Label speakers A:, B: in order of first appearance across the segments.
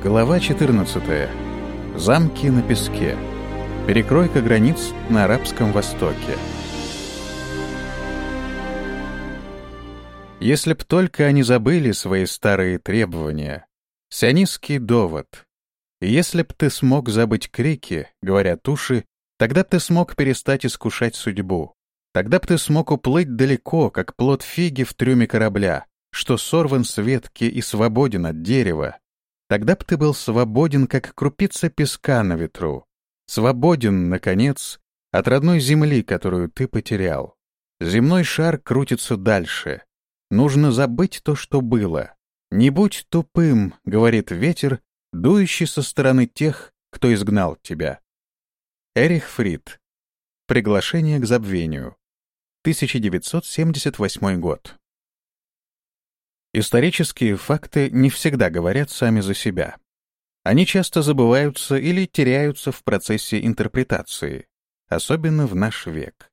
A: Глава 14. Замки на песке. Перекройка границ на Арабском Востоке. Если б только они забыли свои старые требования, сионистский довод. Если б ты смог забыть крики, говорят уши, тогда б ты смог перестать искушать судьбу. Тогда б ты смог уплыть далеко, как плод фиги в трюме корабля, что сорван с ветки и свободен от дерева. Тогда б ты был свободен, как крупица песка на ветру. Свободен, наконец, от родной земли, которую ты потерял. Земной шар крутится дальше. Нужно забыть то, что было. «Не будь тупым», — говорит ветер, дующий со стороны тех, кто изгнал тебя. Эрих Фрид. Приглашение к забвению. 1978 год. Исторические факты не всегда говорят сами за себя. Они часто забываются или теряются в процессе интерпретации, особенно в наш век.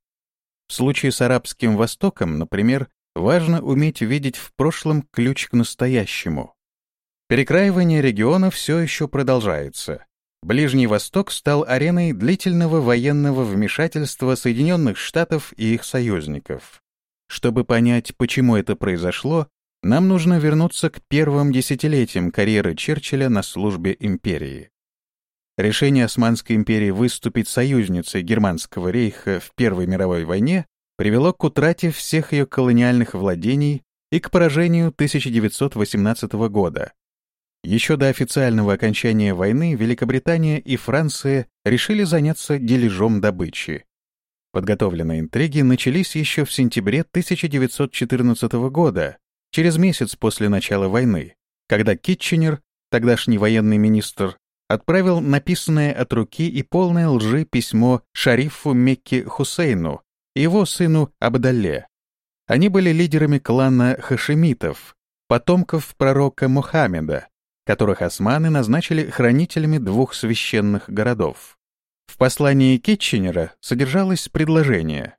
A: В случае с Арабским Востоком, например, важно уметь видеть в прошлом ключ к настоящему. Перекраивание региона все еще продолжается. Ближний Восток стал ареной длительного военного вмешательства Соединенных Штатов и их союзников. Чтобы понять, почему это произошло, нам нужно вернуться к первым десятилетиям карьеры Черчилля на службе империи. Решение Османской империи выступить союзницей Германского рейха в Первой мировой войне привело к утрате всех ее колониальных владений и к поражению 1918 года. Еще до официального окончания войны Великобритания и Франция решили заняться дележом добычи. Подготовленные интриги начались еще в сентябре 1914 года, через месяц после начала войны, когда Китченер, тогдашний военный министр, отправил написанное от руки и полное лжи письмо шарифу Мекки Хусейну и его сыну Абдалле. Они были лидерами клана хашемитов, потомков пророка Мухаммеда, которых османы назначили хранителями двух священных городов. В послании Китченера содержалось предложение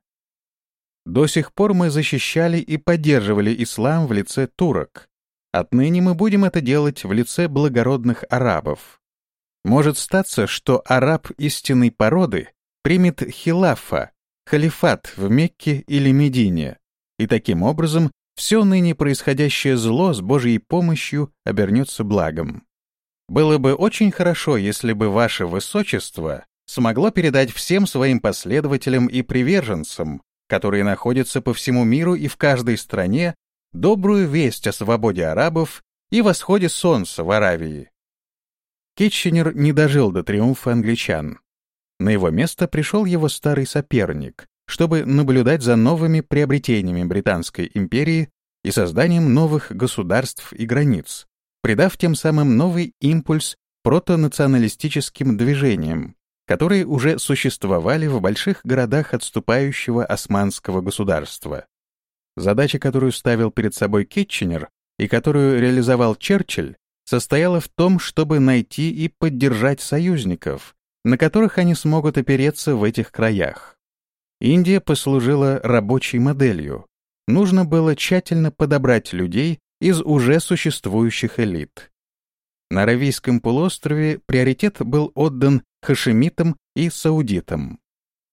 A: до сих пор мы защищали и поддерживали ислам в лице турок. Отныне мы будем это делать в лице благородных арабов. Может статься, что араб истинной породы примет хилафа, халифат в Мекке или Медине, и таким образом все ныне происходящее зло с Божьей помощью обернется благом. Было бы очень хорошо, если бы ваше высочество смогло передать всем своим последователям и приверженцам, которые находятся по всему миру и в каждой стране, добрую весть о свободе арабов и восходе солнца в Аравии. Китченер не дожил до триумфа англичан. На его место пришел его старый соперник, чтобы наблюдать за новыми приобретениями Британской империи и созданием новых государств и границ, придав тем самым новый импульс протонационалистическим движениям, которые уже существовали в больших городах отступающего османского государства. Задача, которую ставил перед собой Китченер и которую реализовал Черчилль, состояла в том, чтобы найти и поддержать союзников, на которых они смогут опереться в этих краях. Индия послужила рабочей моделью. Нужно было тщательно подобрать людей из уже существующих элит. На Аравийском полуострове приоритет был отдан хашемитам и саудитам.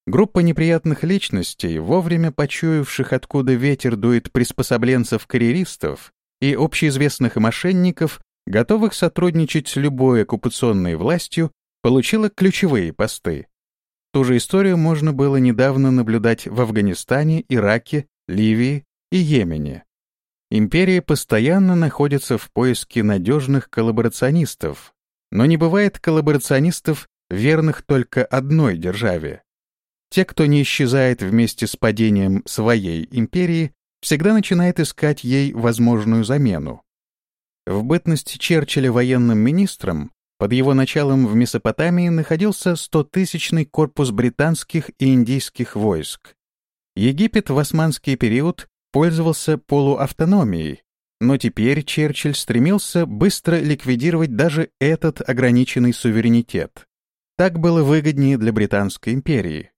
A: Группа неприятных личностей, вовремя почуявших, откуда ветер дует приспособленцев-карьеристов и общеизвестных мошенников, готовых сотрудничать с любой оккупационной властью, получила ключевые посты. Ту же историю можно было недавно наблюдать в Афганистане, Ираке, Ливии и Йемене. Империя постоянно находится в поиске надежных коллаборационистов, но не бывает коллаборационистов, верных только одной державе. Те, кто не исчезает вместе с падением своей империи, всегда начинает искать ей возможную замену. В бытность Черчилля военным министром под его началом в Месопотамии находился стотысячный корпус британских и индийских войск. Египет в османский период пользовался полуавтономией, но теперь Черчилль стремился быстро ликвидировать даже этот ограниченный суверенитет. Так было выгоднее для Британской империи.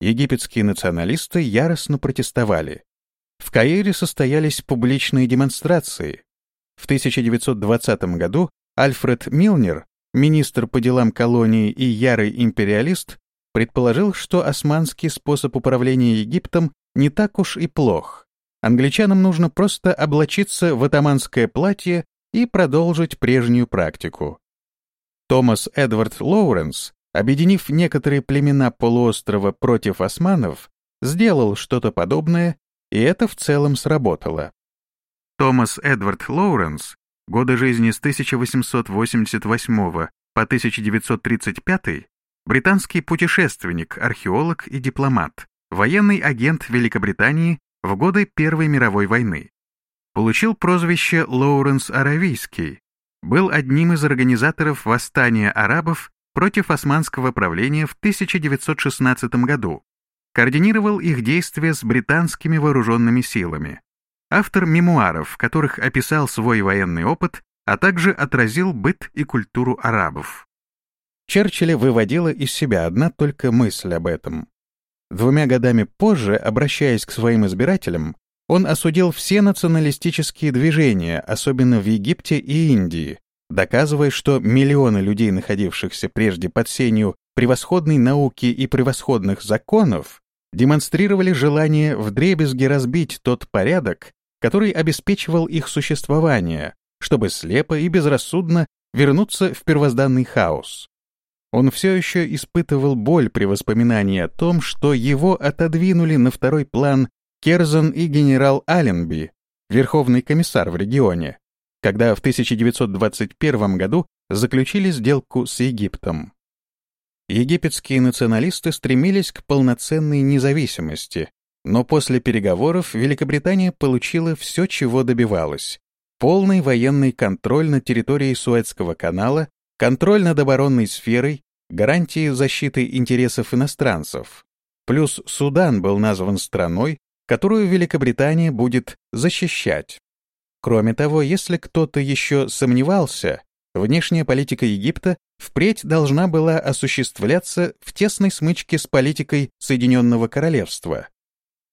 A: Египетские националисты яростно протестовали. В Каире состоялись публичные демонстрации. В 1920 году Альфред Милнер, министр по делам колонии и ярый империалист, предположил, что османский способ управления Египтом не так уж и плох. Англичанам нужно просто облачиться в атаманское платье и продолжить прежнюю практику. Томас Эдвард Лоуренс, объединив некоторые племена полуострова против османов, сделал что-то подобное, и это в целом сработало. Томас Эдвард Лоуренс, годы жизни с 1888 по 1935, британский путешественник, археолог и дипломат, военный агент Великобритании в годы Первой мировой войны. Получил прозвище Лоуренс Аравийский, был одним из организаторов восстания арабов против османского правления в 1916 году, координировал их действия с британскими вооруженными силами. Автор мемуаров, в которых описал свой военный опыт, а также отразил быт и культуру арабов. Черчилля выводила из себя одна только мысль об этом. Двумя годами позже, обращаясь к своим избирателям, он осудил все националистические движения, особенно в Египте и Индии, доказывая, что миллионы людей, находившихся прежде под сенью превосходной науки и превосходных законов, демонстрировали желание вдребезги разбить тот порядок, который обеспечивал их существование, чтобы слепо и безрассудно вернуться в первозданный хаос. Он все еще испытывал боль при воспоминании о том, что его отодвинули на второй план Керзон и генерал Алленби, верховный комиссар в регионе, когда в 1921 году заключили сделку с Египтом. Египетские националисты стремились к полноценной независимости, но после переговоров Великобритания получила все, чего добивалась. Полный военный контроль над территорией Суэцкого канала контроль над оборонной сферой, гарантии защиты интересов иностранцев. Плюс Судан был назван страной, которую Великобритания будет защищать. Кроме того, если кто-то еще сомневался, внешняя политика Египта впредь должна была осуществляться в тесной смычке с политикой Соединенного Королевства.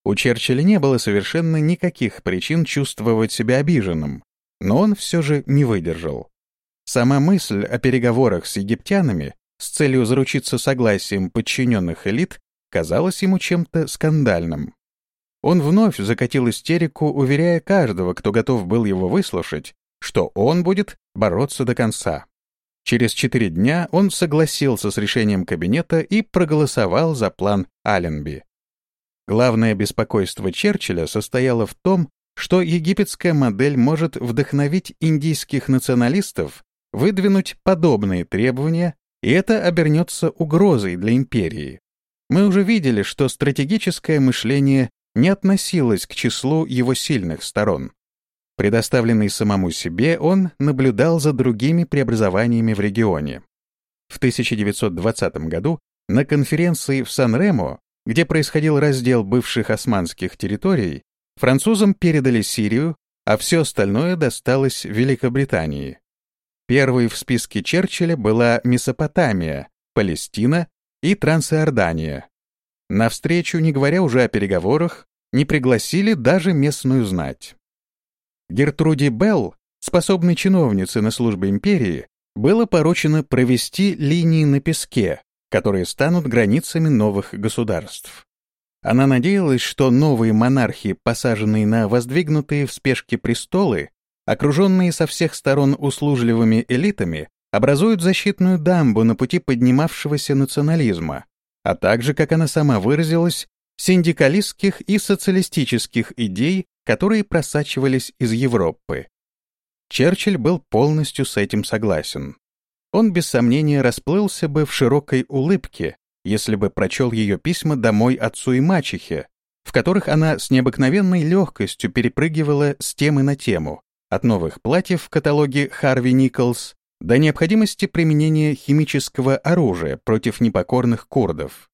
A: У Черчилля не было совершенно никаких причин чувствовать себя обиженным, но он все же не выдержал. Сама мысль о переговорах с египтянами с целью заручиться согласием подчиненных элит казалась ему чем-то скандальным. Он вновь закатил истерику, уверяя каждого, кто готов был его выслушать, что он будет бороться до конца. Через четыре дня он согласился с решением кабинета и проголосовал за план Алленби. Главное беспокойство Черчилля состояло в том, что египетская модель может вдохновить индийских националистов выдвинуть подобные требования, и это обернется угрозой для империи. Мы уже видели, что стратегическое мышление не относилось к числу его сильных сторон. Предоставленный самому себе, он наблюдал за другими преобразованиями в регионе. В 1920 году на конференции в Сан-Ремо, где происходил раздел бывших османских территорий, французам передали Сирию, а все остальное досталось Великобритании. Первой в списке Черчилля была Месопотамия, Палестина и Трансиордания. На встречу, не говоря уже о переговорах, не пригласили даже местную знать. Гертруде Белл, способной чиновнице на службе империи, было поручено провести линии на песке, которые станут границами новых государств. Она надеялась, что новые монархи, посаженные на воздвигнутые в спешке престолы, окруженные со всех сторон услужливыми элитами, образуют защитную дамбу на пути поднимавшегося национализма, а также, как она сама выразилась, синдикалистских и социалистических идей, которые просачивались из Европы. Черчилль был полностью с этим согласен. Он без сомнения расплылся бы в широкой улыбке, если бы прочел ее письма домой отцу и мачехе, в которых она с необыкновенной легкостью перепрыгивала с темы на тему, от новых платьев в каталоге Харви Николс до необходимости применения химического оружия против непокорных курдов.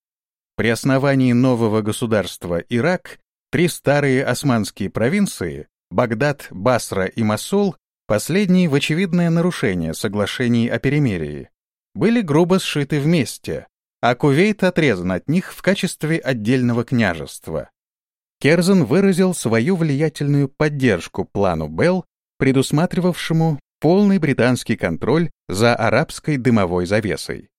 A: При основании нового государства Ирак три старые османские провинции — Багдад, Басра и Масул — последние в очевидное нарушение соглашений о перемирии — были грубо сшиты вместе, а Кувейт отрезан от них в качестве отдельного княжества. Керзен выразил свою влиятельную поддержку плану Белл предусматривавшему полный британский контроль за арабской дымовой завесой.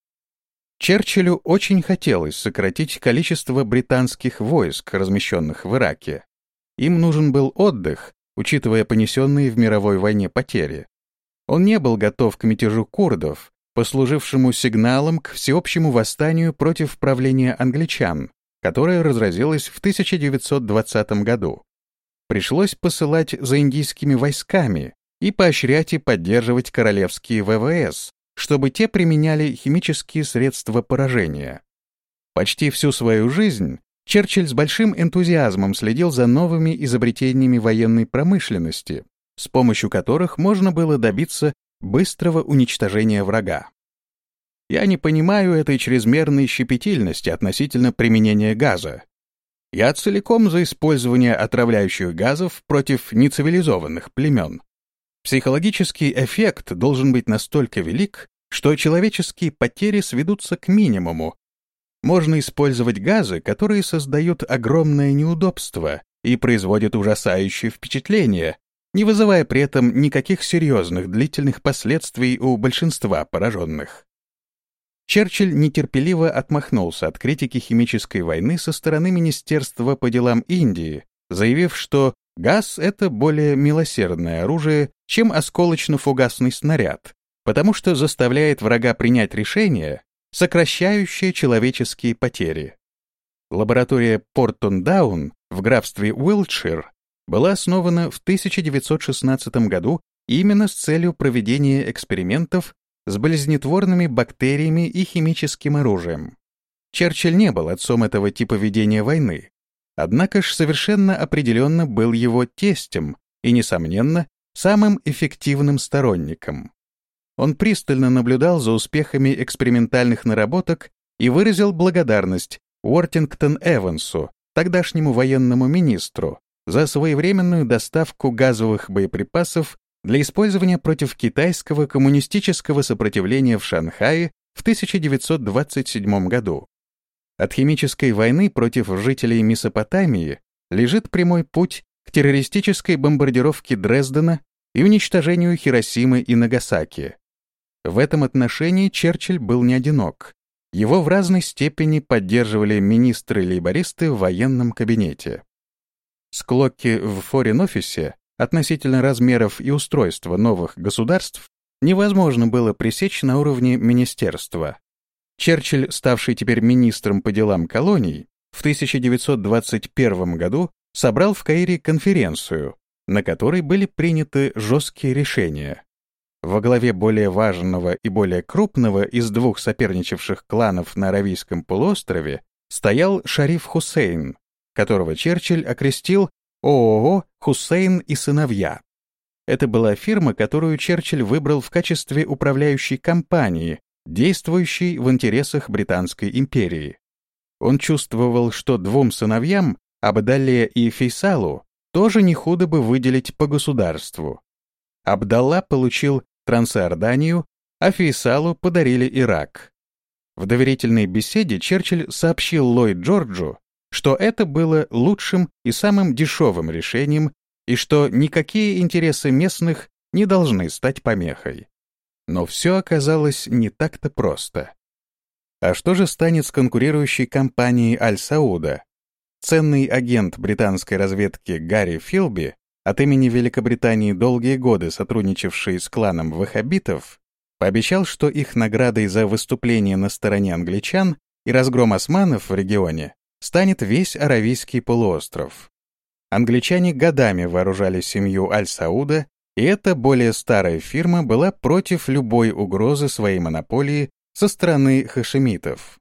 A: Черчиллю очень хотелось сократить количество британских войск, размещенных в Ираке. Им нужен был отдых, учитывая понесенные в мировой войне потери. Он не был готов к мятежу курдов, послужившему сигналом к всеобщему восстанию против правления англичан, которое разразилось в 1920 году. Пришлось посылать за индийскими войсками и поощрять и поддерживать королевские ВВС, чтобы те применяли химические средства поражения. Почти всю свою жизнь Черчилль с большим энтузиазмом следил за новыми изобретениями военной промышленности, с помощью которых можно было добиться быстрого уничтожения врага. Я не понимаю этой чрезмерной щепетильности относительно применения газа. Я целиком за использование отравляющих газов против нецивилизованных племен. Психологический эффект должен быть настолько велик, что человеческие потери сведутся к минимуму. Можно использовать газы, которые создают огромное неудобство и производят ужасающее впечатление, не вызывая при этом никаких серьезных длительных последствий у большинства пораженных. Черчилль нетерпеливо отмахнулся от критики химической войны со стороны Министерства по делам Индии, заявив, что Газ — это более милосердное оружие, чем осколочно-фугасный снаряд, потому что заставляет врага принять решение, сокращающее человеческие потери. Лаборатория Портон-Даун в графстве Уилтшир была основана в 1916 году именно с целью проведения экспериментов с болезнетворными бактериями и химическим оружием. Черчилль не был отцом этого типа ведения войны, Однако ж совершенно определенно был его тестем и, несомненно, самым эффективным сторонником. Он пристально наблюдал за успехами экспериментальных наработок и выразил благодарность Уортингтон Эвансу, тогдашнему военному министру, за своевременную доставку газовых боеприпасов для использования против китайского коммунистического сопротивления в Шанхае в 1927 году. От химической войны против жителей Месопотамии лежит прямой путь к террористической бомбардировке Дрездена и уничтожению Хиросимы и Нагасаки. В этом отношении Черчилль был не одинок. Его в разной степени поддерживали министры-лейбористы в военном кабинете. Склоки в форин-офисе относительно размеров и устройства новых государств невозможно было пресечь на уровне министерства. Черчилль, ставший теперь министром по делам колоний, в 1921 году собрал в Каире конференцию, на которой были приняты жесткие решения. Во главе более важного и более крупного из двух соперничавших кланов на Аравийском полуострове стоял Шариф Хусейн, которого Черчилль окрестил ООО «Хусейн и сыновья». Это была фирма, которую Черчилль выбрал в качестве управляющей компании действующий в интересах Британской империи. Он чувствовал, что двум сыновьям, Абдалле и Фейсалу, тоже не худо бы выделить по государству. Абдалла получил Трансиорданию, а Фейсалу подарили Ирак. В доверительной беседе Черчилль сообщил Ллойд Джорджу, что это было лучшим и самым дешевым решением и что никакие интересы местных не должны стать помехой. Но все оказалось не так-то просто. А что же станет с конкурирующей компанией Аль-Сауда? Ценный агент британской разведки Гарри Филби, от имени Великобритании долгие годы сотрудничавший с кланом ваххабитов, пообещал, что их наградой за выступление на стороне англичан и разгром османов в регионе станет весь Аравийский полуостров. Англичане годами вооружали семью Аль-Сауда и эта более старая фирма была против любой угрозы своей монополии со стороны хашемитов.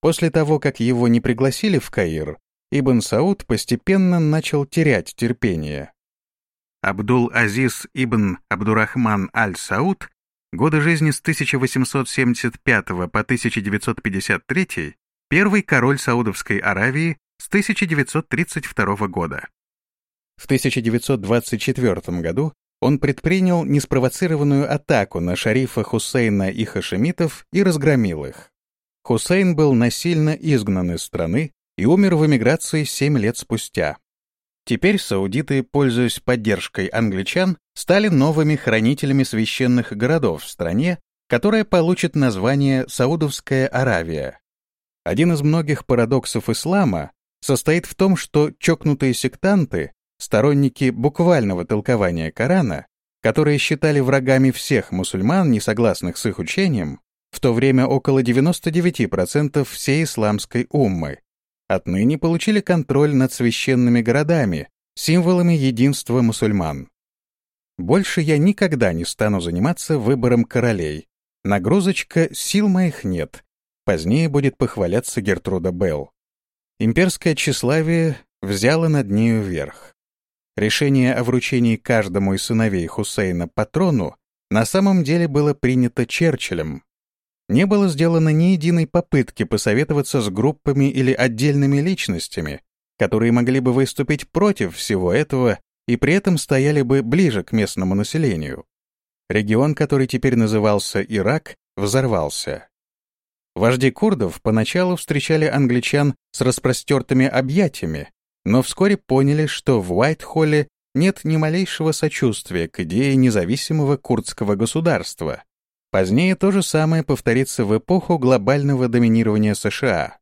A: После того, как его не пригласили в Каир, Ибн Сауд постепенно начал терять терпение. Абдул-Азиз ибн Абдурахман аль-Сауд, годы жизни с 1875 по 1953, первый король Саудовской Аравии с 1932 года. В 1924 году он предпринял неспровоцированную атаку на шарифа Хусейна и хашемитов и разгромил их. Хусейн был насильно изгнан из страны и умер в эмиграции семь лет спустя. Теперь саудиты, пользуясь поддержкой англичан, стали новыми хранителями священных городов в стране, которая получит название Саудовская Аравия. Один из многих парадоксов ислама состоит в том, что чокнутые сектанты, сторонники буквального толкования Корана, которые считали врагами всех мусульман, не согласных с их учением, в то время около 99% всей исламской уммы, отныне получили контроль над священными городами, символами единства мусульман. Больше я никогда не стану заниматься выбором королей. Нагрузочка «сил моих нет». Позднее будет похваляться Гертруда Белл. Имперское тщеславие взяло над нею верх. Решение о вручении каждому из сыновей Хусейна патрону на самом деле было принято Черчиллем, не было сделано ни единой попытки посоветоваться с группами или отдельными личностями, которые могли бы выступить против всего этого и при этом стояли бы ближе к местному населению. Регион, который теперь назывался Ирак, взорвался. Вожди курдов поначалу встречали англичан с распростертыми объятиями, но вскоре поняли, что в Уайт-Холле нет ни малейшего сочувствия к идее независимого курдского государства, Позднее то же самое повторится в эпоху глобального доминирования США.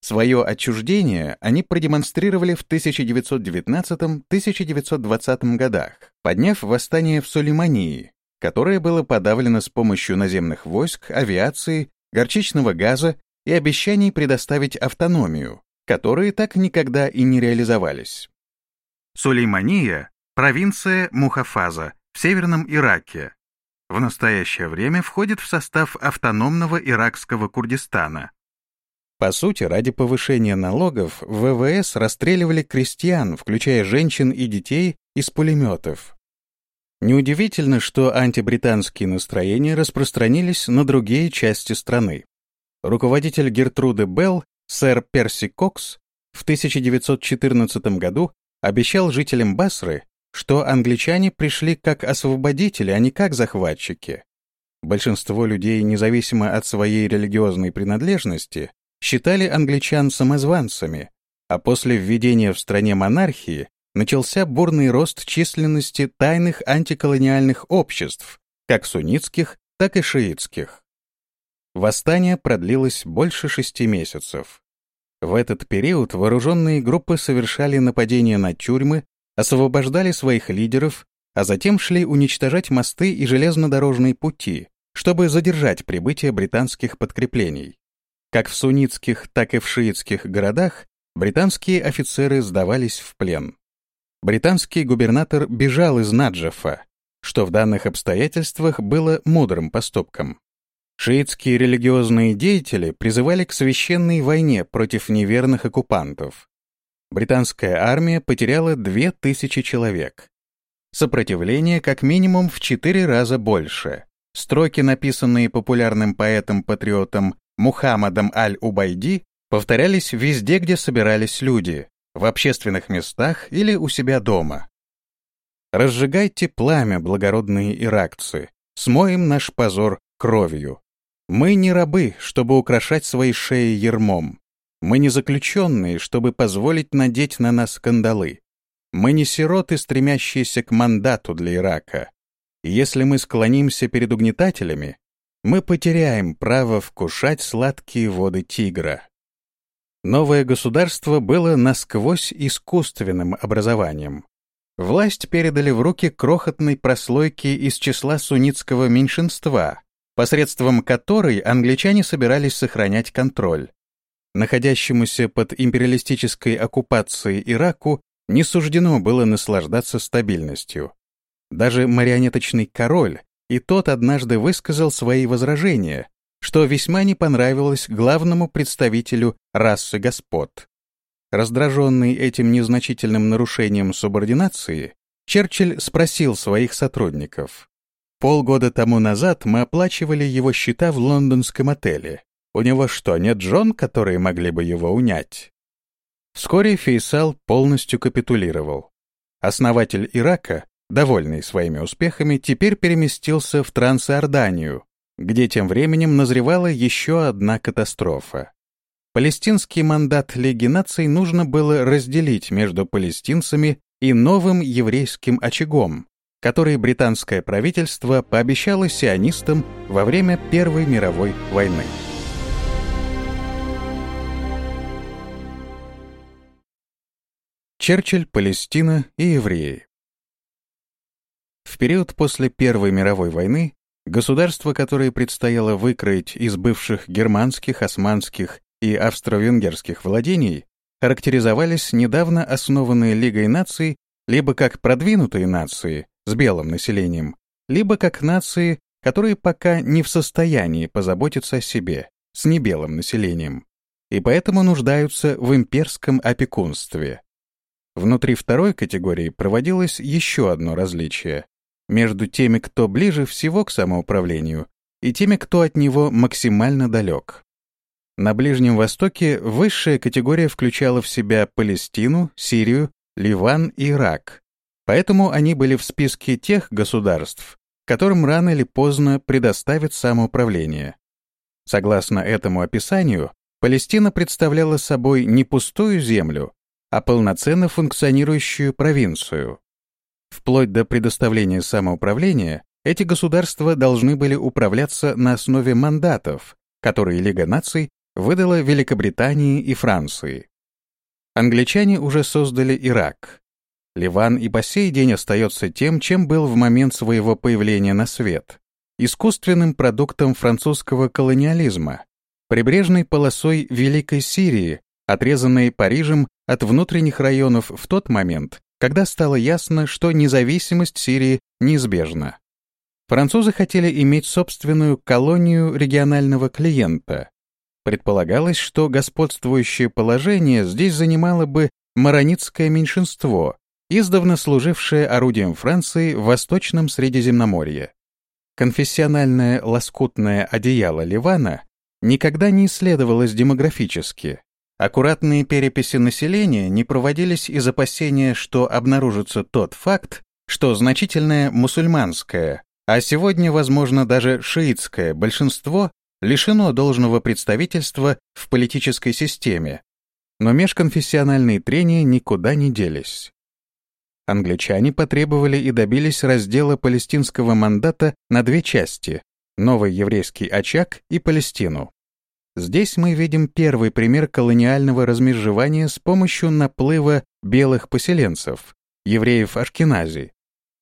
A: Свое отчуждение они продемонстрировали в 1919-1920 годах, подняв восстание в Сулеймании, которое было подавлено с помощью наземных войск, авиации, горчичного газа и обещаний предоставить автономию, которые так никогда и не реализовались. Сулеймания — провинция Мухафаза в северном Ираке, в настоящее время входит в состав автономного иракского Курдистана. По сути, ради повышения налогов ВВС расстреливали крестьян, включая женщин и детей, из пулеметов. Неудивительно, что антибританские настроения распространились на другие части страны. Руководитель Гертруды Белл, сэр Перси Кокс, в 1914 году обещал жителям Басры что англичане пришли как освободители, а не как захватчики. Большинство людей, независимо от своей религиозной принадлежности, считали англичан самозванцами, а после введения в стране монархии начался бурный рост численности тайных антиколониальных обществ, как суннитских, так и шиитских. Восстание продлилось больше шести месяцев. В этот период вооруженные группы совершали нападения на тюрьмы, освобождали своих лидеров, а затем шли уничтожать мосты и железнодорожные пути, чтобы задержать прибытие британских подкреплений. Как в суннитских, так и в шиитских городах британские офицеры сдавались в плен. Британский губернатор бежал из Наджафа, что в данных обстоятельствах было мудрым поступком. Шиитские религиозные деятели призывали к священной войне против неверных оккупантов, британская армия потеряла 2000 человек. Сопротивление как минимум в четыре раза больше. Строки, написанные популярным поэтом-патриотом Мухаммадом Аль-Убайди, повторялись везде, где собирались люди, в общественных местах или у себя дома. «Разжигайте пламя, благородные иракцы, смоем наш позор кровью. Мы не рабы, чтобы украшать свои шеи ермом. Мы не заключенные, чтобы позволить надеть на нас кандалы. Мы не сироты, стремящиеся к мандату для Ирака. Если мы склонимся перед угнетателями, мы потеряем право вкушать сладкие воды тигра. Новое государство было насквозь искусственным образованием. Власть передали в руки крохотной прослойки из числа суннитского меньшинства, посредством которой англичане собирались сохранять контроль находящемуся под империалистической оккупацией Ираку, не суждено было наслаждаться стабильностью. Даже марионеточный король, и тот однажды высказал свои возражения, что весьма не понравилось главному представителю расы господ. Раздраженный этим незначительным нарушением субординации, Черчилль спросил своих сотрудников. Полгода тому назад мы оплачивали его счета в лондонском отеле. У него что, нет жен, которые могли бы его унять? Вскоре Фейсал полностью капитулировал. Основатель Ирака, довольный своими успехами, теперь переместился в Трансиорданию, где тем временем назревала еще одна катастрофа. палестинский мандат Лиги наций нужно было разделить между палестинцами и новым еврейским очагом, который британское правительство пообещало сионистам во время Первой мировой войны. Черчилль, Палестина и евреи В период после Первой мировой войны государства, которые предстояло выкроить из бывших германских, османских и австро-венгерских владений, характеризовались недавно основанные Лигой наций либо как продвинутые нации с белым населением, либо как нации, которые пока не в состоянии позаботиться о себе, с небелым населением, и поэтому нуждаются в имперском опекунстве. Внутри второй категории проводилось еще одно различие между теми, кто ближе всего к самоуправлению, и теми, кто от него максимально далек. На Ближнем Востоке высшая категория включала в себя Палестину, Сирию, Ливан и Ирак, поэтому они были в списке тех государств, которым рано или поздно предоставят самоуправление. Согласно этому описанию, Палестина представляла собой не пустую землю, а полноценно функционирующую провинцию. Вплоть до предоставления самоуправления эти государства должны были управляться на основе мандатов, которые Лига наций выдала Великобритании и Франции. Англичане уже создали Ирак. Ливан и по сей день остается тем, чем был в момент своего появления на свет — искусственным продуктом французского колониализма, прибрежной полосой Великой Сирии, отрезанной Парижем от внутренних районов в тот момент, когда стало ясно, что независимость Сирии неизбежна. Французы хотели иметь собственную колонию регионального клиента. Предполагалось, что господствующее положение здесь занимало бы маронитское меньшинство, издавна служившее орудием Франции в Восточном Средиземноморье. Конфессиональное лоскутное одеяло Ливана никогда не исследовалось демографически, Аккуратные переписи населения не проводились из опасения, что обнаружится тот факт, что значительное мусульманское, а сегодня, возможно, даже шиитское большинство лишено должного представительства в политической системе, но межконфессиональные трения никуда не делись. Англичане потребовали и добились раздела палестинского мандата на две части — Новый еврейский очаг и Палестину. Здесь мы видим первый пример колониального размежевания с помощью наплыва белых поселенцев, евреев Ашкенази.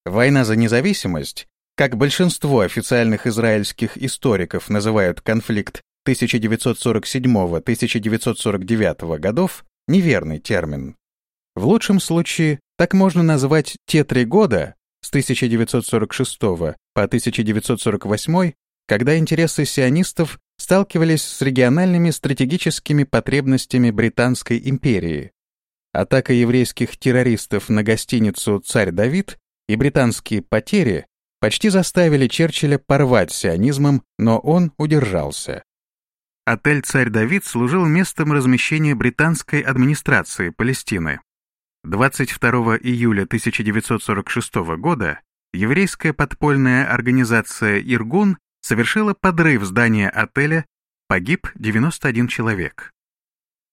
A: Война за независимость, как большинство официальных израильских историков называют конфликт 1947-1949 годов, неверный термин. В лучшем случае так можно назвать те три года с 1946 по 1948, когда интересы сионистов сталкивались с региональными стратегическими потребностями Британской империи. Атака еврейских террористов на гостиницу «Царь Давид» и британские потери почти заставили Черчилля порвать сионизмом, но он удержался. Отель «Царь Давид» служил местом размещения британской администрации Палестины. 22 июля 1946 года еврейская подпольная организация «Иргун» совершила подрыв здания отеля, погиб 91 человек.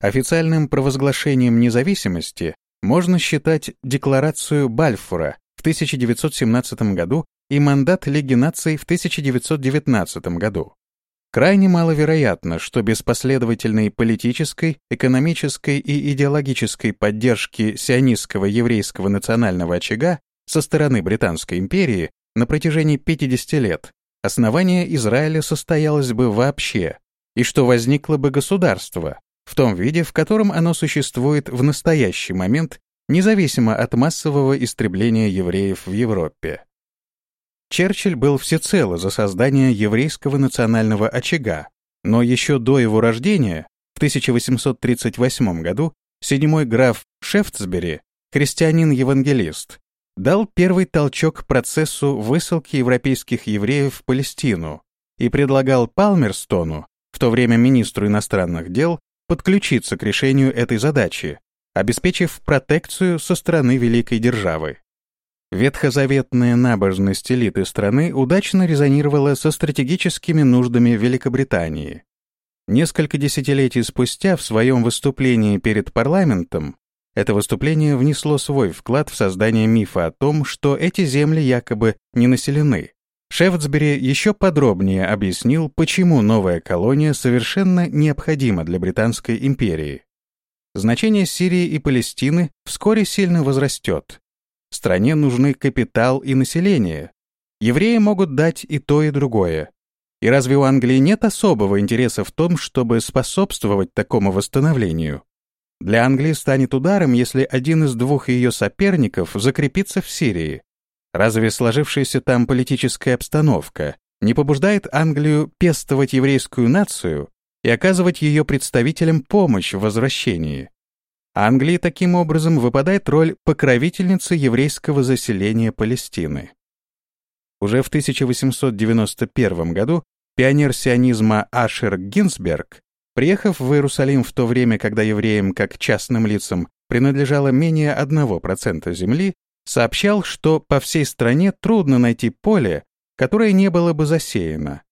A: Официальным провозглашением независимости можно считать Декларацию Бальфура в 1917 году и мандат Лиги наций в 1919 году. Крайне маловероятно, что без последовательной политической, экономической и идеологической поддержки сионистского еврейского национального очага со стороны Британской империи на протяжении 50 лет основание Израиля состоялось бы вообще, и что возникло бы государство, в том виде, в котором оно существует в настоящий момент, независимо от массового истребления евреев в Европе. Черчилль был всецело за создание еврейского национального очага, но еще до его рождения, в 1838 году, седьмой граф Шефтсбери, христианин-евангелист, дал первый толчок процессу высылки европейских евреев в Палестину и предлагал Палмерстону, в то время министру иностранных дел, подключиться к решению этой задачи, обеспечив протекцию со стороны великой державы. Ветхозаветная набожность элиты страны удачно резонировала со стратегическими нуждами Великобритании. Несколько десятилетий спустя в своем выступлении перед парламентом это выступление внесло свой вклад в создание мифа о том, что эти земли якобы не населены. Шефтсбери еще подробнее объяснил, почему новая колония совершенно необходима для Британской империи. Значение Сирии и Палестины вскоре сильно возрастет. Стране нужны капитал и население. Евреи могут дать и то, и другое. И разве у Англии нет особого интереса в том, чтобы способствовать такому восстановлению? Для Англии станет ударом, если один из двух ее соперников закрепится в Сирии. Разве сложившаяся там политическая обстановка не побуждает Англию пестовать еврейскую нацию и оказывать ее представителям помощь в возвращении? Англии таким образом выпадает роль покровительницы еврейского заселения Палестины. Уже в 1891 году пионер сионизма Ашер Гинзберг Приехав в Иерусалим в то время, когда евреям, как частным лицам, принадлежало менее 1% земли, сообщал, что по всей стране трудно найти поле, которое не было бы засеяно.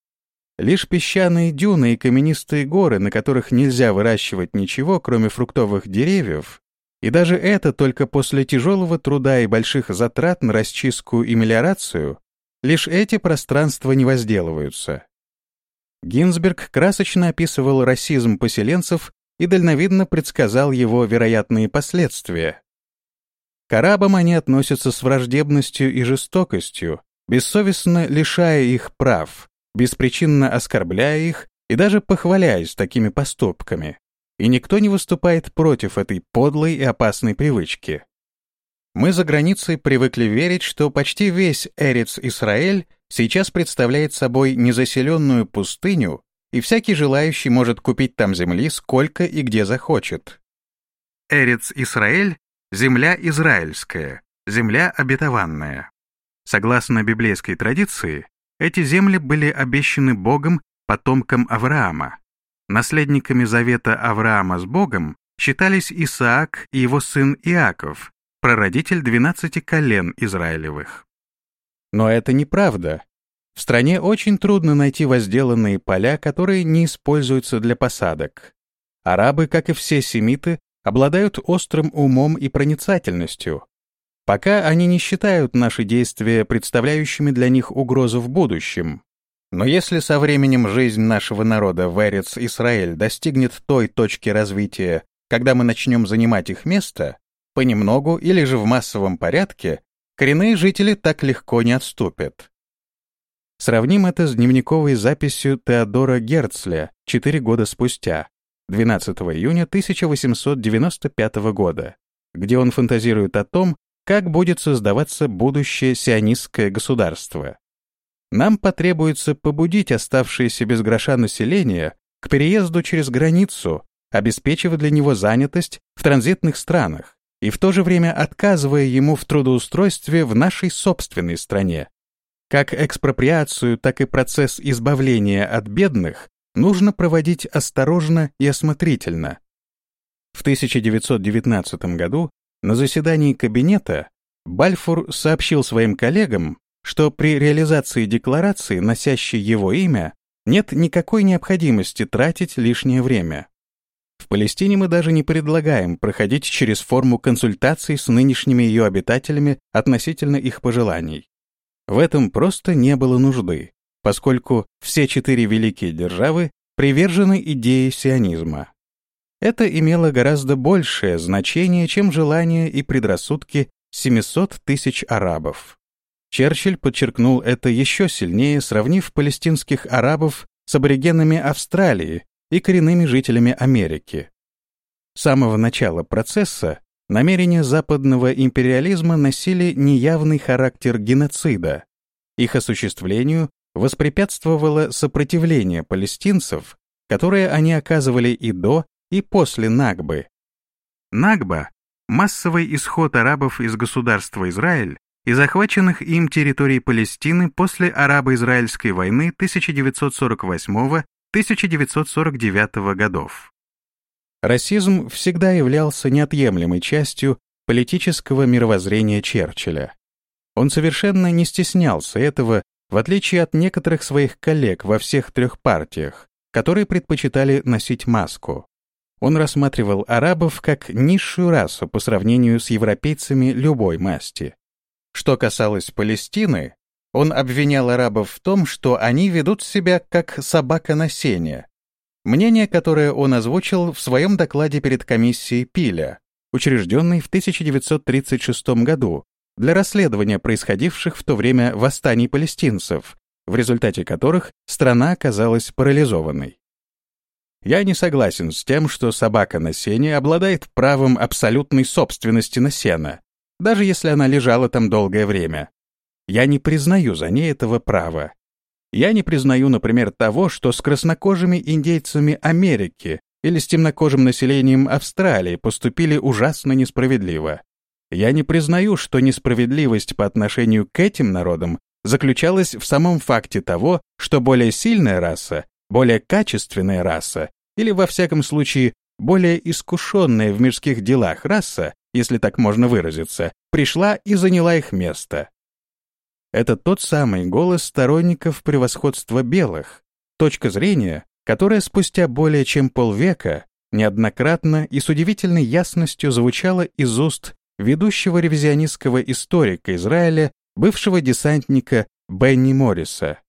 A: Лишь песчаные дюны и каменистые горы, на которых нельзя выращивать ничего, кроме фруктовых деревьев, и даже это только после тяжелого труда и больших затрат на расчистку и мелиорацию, лишь эти пространства не возделываются. Гинзберг красочно описывал расизм поселенцев и дальновидно предсказал его вероятные последствия. К арабам они относятся с враждебностью и жестокостью, бессовестно лишая их прав, беспричинно оскорбляя их и даже похваляясь такими поступками. И никто не выступает против этой подлой и опасной привычки. Мы за границей привыкли верить, что почти весь Эрец Исраэль сейчас представляет собой незаселенную пустыню, и всякий желающий может купить там земли сколько и где захочет. Эрец Исраэль — земля израильская, земля обетованная. Согласно библейской традиции, эти земли были обещаны Богом потомкам Авраама. Наследниками завета Авраама с Богом считались Исаак и его сын Иаков, прародитель 12 колен Израилевых. Но это неправда. В стране очень трудно найти возделанные поля, которые не используются для посадок. Арабы, как и все семиты, обладают острым умом и проницательностью. Пока они не считают наши действия представляющими для них угрозу в будущем. Но если со временем жизнь нашего народа в Эрец Израиль достигнет той точки развития, когда мы начнем занимать их место, понемногу или же в массовом порядке, коренные жители так легко не отступят. Сравним это с дневниковой записью Теодора Герцля четыре года спустя, 12 июня 1895 года, где он фантазирует о том, как будет создаваться будущее сионистское государство. Нам потребуется побудить оставшееся без гроша население к переезду через границу, обеспечивая для него занятость в транзитных странах, и в то же время отказывая ему в трудоустройстве в нашей собственной стране. Как экспроприацию, так и процесс избавления от бедных нужно проводить осторожно и осмотрительно. В 1919 году на заседании кабинета Бальфур сообщил своим коллегам, что при реализации декларации, носящей его имя, нет никакой необходимости тратить лишнее время. В Палестине мы даже не предлагаем проходить через форму консультаций с нынешними ее обитателями относительно их пожеланий. В этом просто не было нужды, поскольку все четыре великие державы привержены идее сионизма. Это имело гораздо большее значение, чем желания и предрассудки 700 тысяч арабов. Черчилль подчеркнул это еще сильнее, сравнив палестинских арабов с аборигенами Австралии и коренными жителями Америки. С самого начала процесса намерения западного империализма носили неявный характер геноцида. Их осуществлению воспрепятствовало сопротивление палестинцев, которое они оказывали и до, и после Нагбы. Нагба — массовый исход арабов из государства Израиль и захваченных им территорий Палестины после арабо-израильской войны 1948 1949 годов. Расизм всегда являлся неотъемлемой частью политического мировоззрения Черчилля. Он совершенно не стеснялся этого, в отличие от некоторых своих коллег во всех трех партиях, которые предпочитали носить маску. Он рассматривал арабов как низшую расу по сравнению с европейцами любой масти. Что касалось Палестины, он обвинял арабов в том, что они ведут себя как собака на сене. Мнение, которое он озвучил в своем докладе перед комиссией Пиля, учрежденной в 1936 году для расследования происходивших в то время восстаний палестинцев, в результате которых страна оказалась парализованной. Я не согласен с тем, что собака на сене обладает правом абсолютной собственности на сено, даже если она лежала там долгое время. Я не признаю за ней этого права. Я не признаю, например, того, что с краснокожими индейцами Америки или с темнокожим населением Австралии поступили ужасно несправедливо. Я не признаю, что несправедливость по отношению к этим народам заключалась в самом факте того, что более сильная раса, более качественная раса, или, во всяком случае, более искушенная в мирских делах раса, если так можно выразиться, пришла и заняла их место. Это тот самый голос сторонников превосходства белых, точка зрения, которая спустя более чем полвека неоднократно и с удивительной ясностью звучала из уст ведущего ревизионистского историка Израиля, бывшего десантника Бенни Морриса.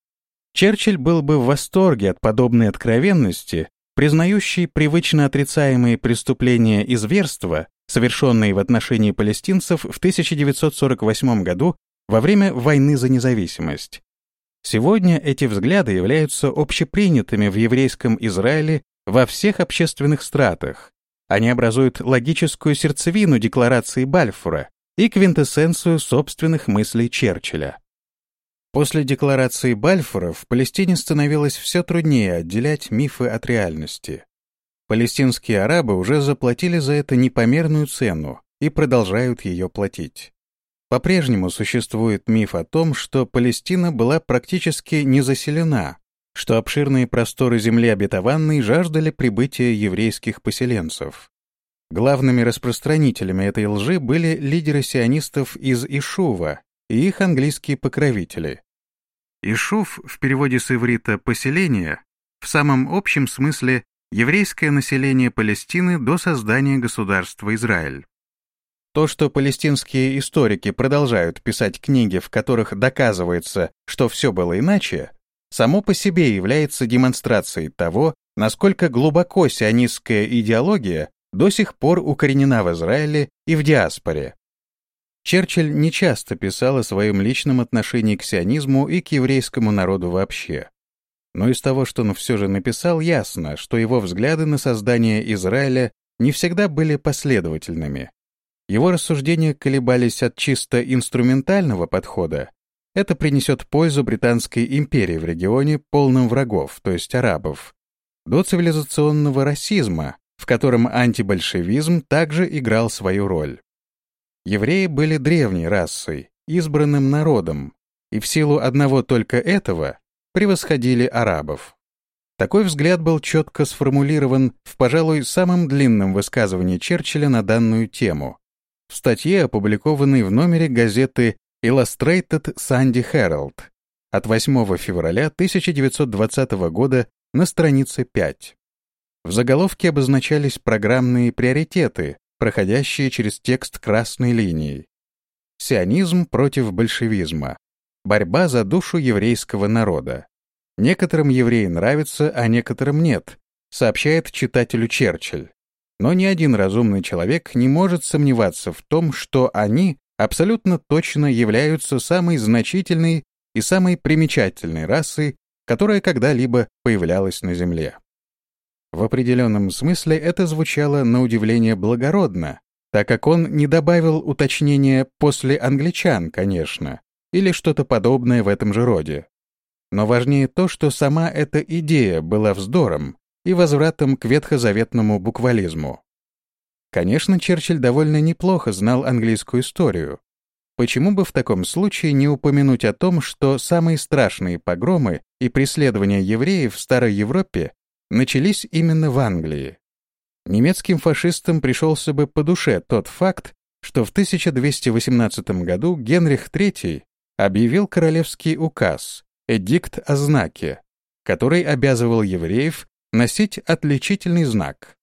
A: Черчилль был бы в восторге от подобной откровенности, признающей привычно отрицаемые преступления и зверства, совершенные в отношении палестинцев в 1948 году во время войны за независимость. Сегодня эти взгляды являются общепринятыми в еврейском Израиле во всех общественных стратах. Они образуют логическую сердцевину декларации Бальфура и квинтэссенцию собственных мыслей Черчилля. После декларации Бальфура в Палестине становилось все труднее отделять мифы от реальности. Палестинские арабы уже заплатили за это непомерную цену и продолжают ее платить. По-прежнему существует миф о том, что Палестина была практически не заселена, что обширные просторы земли обетованной жаждали прибытия еврейских поселенцев. Главными распространителями этой лжи были лидеры сионистов из Ишува и их английские покровители. Ишув в переводе с иврита «поселение» в самом общем смысле еврейское население Палестины до создания государства Израиль. То, что палестинские историки продолжают писать книги, в которых доказывается, что все было иначе, само по себе является демонстрацией того, насколько глубоко сионистская идеология до сих пор укоренена в Израиле и в диаспоре. Черчилль нечасто писал о своем личном отношении к сионизму и к еврейскому народу вообще. Но из того, что он все же написал, ясно, что его взгляды на создание Израиля не всегда были последовательными. Его рассуждения колебались от чисто инструментального подхода. Это принесет пользу Британской империи в регионе, полном врагов, то есть арабов, до цивилизационного расизма, в котором антибольшевизм также играл свою роль. Евреи были древней расой, избранным народом, и в силу одного только этого превосходили арабов. Такой взгляд был четко сформулирован в, пожалуй, самом длинном высказывании Черчилля на данную тему, в статье, опубликованной в номере газеты Illustrated Sunday Herald от 8 февраля 1920 года на странице 5. В заголовке обозначались программные приоритеты, проходящие через текст красной линией. Сионизм против большевизма. Борьба за душу еврейского народа. Некоторым евреи нравится, а некоторым нет, сообщает читателю Черчилль. Но ни один разумный человек не может сомневаться в том, что они абсолютно точно являются самой значительной и самой примечательной расой, которая когда-либо появлялась на Земле. В определенном смысле это звучало на удивление благородно, так как он не добавил уточнения «после англичан», конечно, или что-то подобное в этом же роде. Но важнее то, что сама эта идея была вздором, и возвратом к ветхозаветному буквализму. Конечно, Черчилль довольно неплохо знал английскую историю. Почему бы в таком случае не упомянуть о том, что самые страшные погромы и преследования евреев в Старой Европе начались именно в Англии? Немецким фашистам пришелся бы по душе тот факт, что в 1218 году Генрих III объявил королевский указ «Эдикт о знаке», который обязывал евреев носить отличительный знак.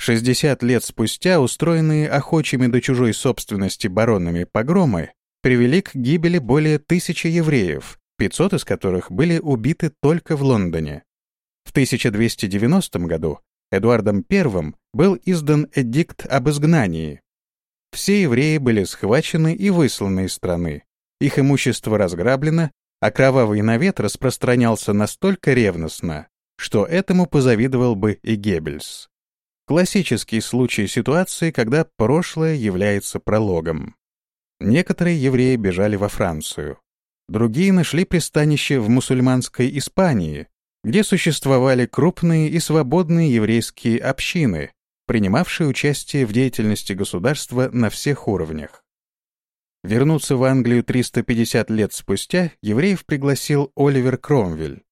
A: 60 лет спустя устроенные охочими до чужой собственности баронами погромы привели к гибели более тысячи евреев, 500 из которых были убиты только в Лондоне. В 1290 году Эдуардом I был издан эдикт об изгнании. Все евреи были схвачены и высланы из страны. Их имущество разграблено, а кровавый навет распространялся настолько ревностно, что этому позавидовал бы и Геббельс. Классический случай ситуации, когда прошлое является прологом. Некоторые евреи бежали во Францию. Другие нашли пристанище в мусульманской Испании, где существовали крупные и свободные еврейские общины, принимавшие участие в деятельности государства на всех уровнях. Вернуться в Англию 350 лет спустя евреев пригласил Оливер Кромвель.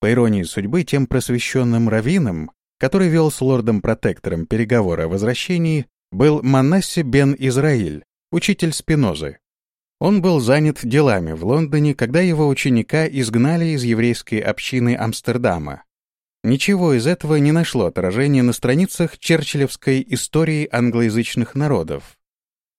A: По иронии судьбы, тем просвещенным раввином, который вел с лордом-протектором переговоры о возвращении, был Манасси бен Израиль, учитель Спинозы. Он был занят делами в Лондоне, когда его ученика изгнали из еврейской общины Амстердама. Ничего из этого не нашло отражения на страницах черчиллевской истории англоязычных народов.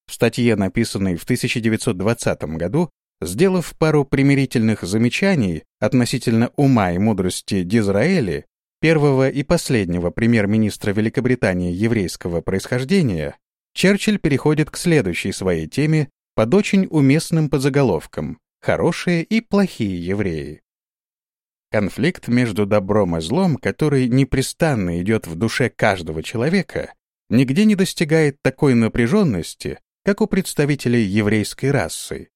A: В статье, написанной в 1920 году, сделав пару примирительных замечаний относительно ума и мудрости Дизраэли, первого и последнего премьер-министра Великобритании еврейского происхождения, Черчилль переходит к следующей своей теме под очень уместным подзаголовком «Хорошие и плохие евреи». Конфликт между добром и злом, который непрестанно идет в душе каждого человека, нигде не достигает такой напряженности, как у представителей еврейской расы.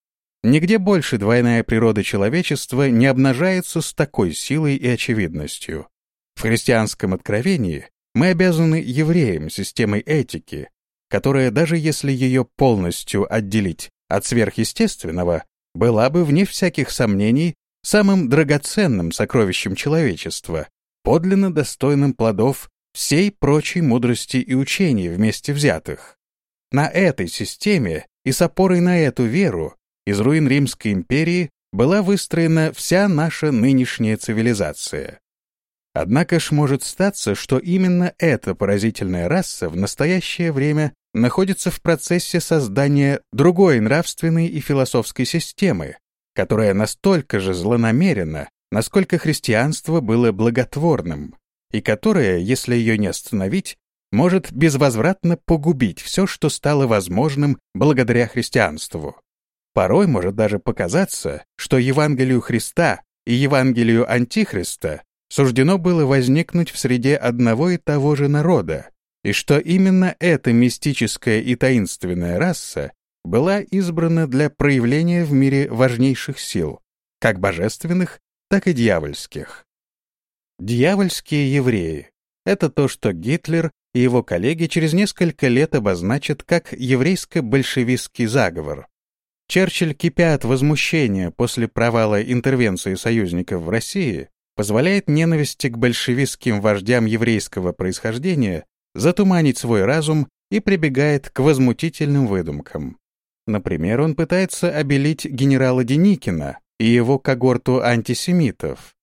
A: Нигде больше двойная природа человечества не обнажается с такой силой и очевидностью. В христианском откровении мы обязаны евреям системой этики, которая, даже если ее полностью отделить от сверхъестественного, была бы, вне всяких сомнений, самым драгоценным сокровищем человечества, подлинно достойным плодов всей прочей мудрости и учений вместе взятых. На этой системе и с опорой на эту веру из руин Римской империи была выстроена вся наша нынешняя цивилизация. Однако ж может статься, что именно эта поразительная раса в настоящее время находится в процессе создания другой нравственной и философской системы, которая настолько же злонамерена, насколько христианство было благотворным, и которая, если ее не остановить, может безвозвратно погубить все, что стало возможным благодаря христианству. Порой может даже показаться, что Евангелию Христа и Евангелию Антихриста суждено было возникнуть в среде одного и того же народа, и что именно эта мистическая и таинственная раса была избрана для проявления в мире важнейших сил, как божественных, так и дьявольских. Дьявольские евреи — это то, что Гитлер и его коллеги через несколько лет обозначат как еврейско-большевистский заговор. Черчилль, кипя от возмущения после провала интервенции союзников в России, позволяет ненависти к большевистским вождям еврейского происхождения затуманить свой разум и прибегает к возмутительным выдумкам. Например, он пытается обелить генерала Деникина и его когорту антисемитов.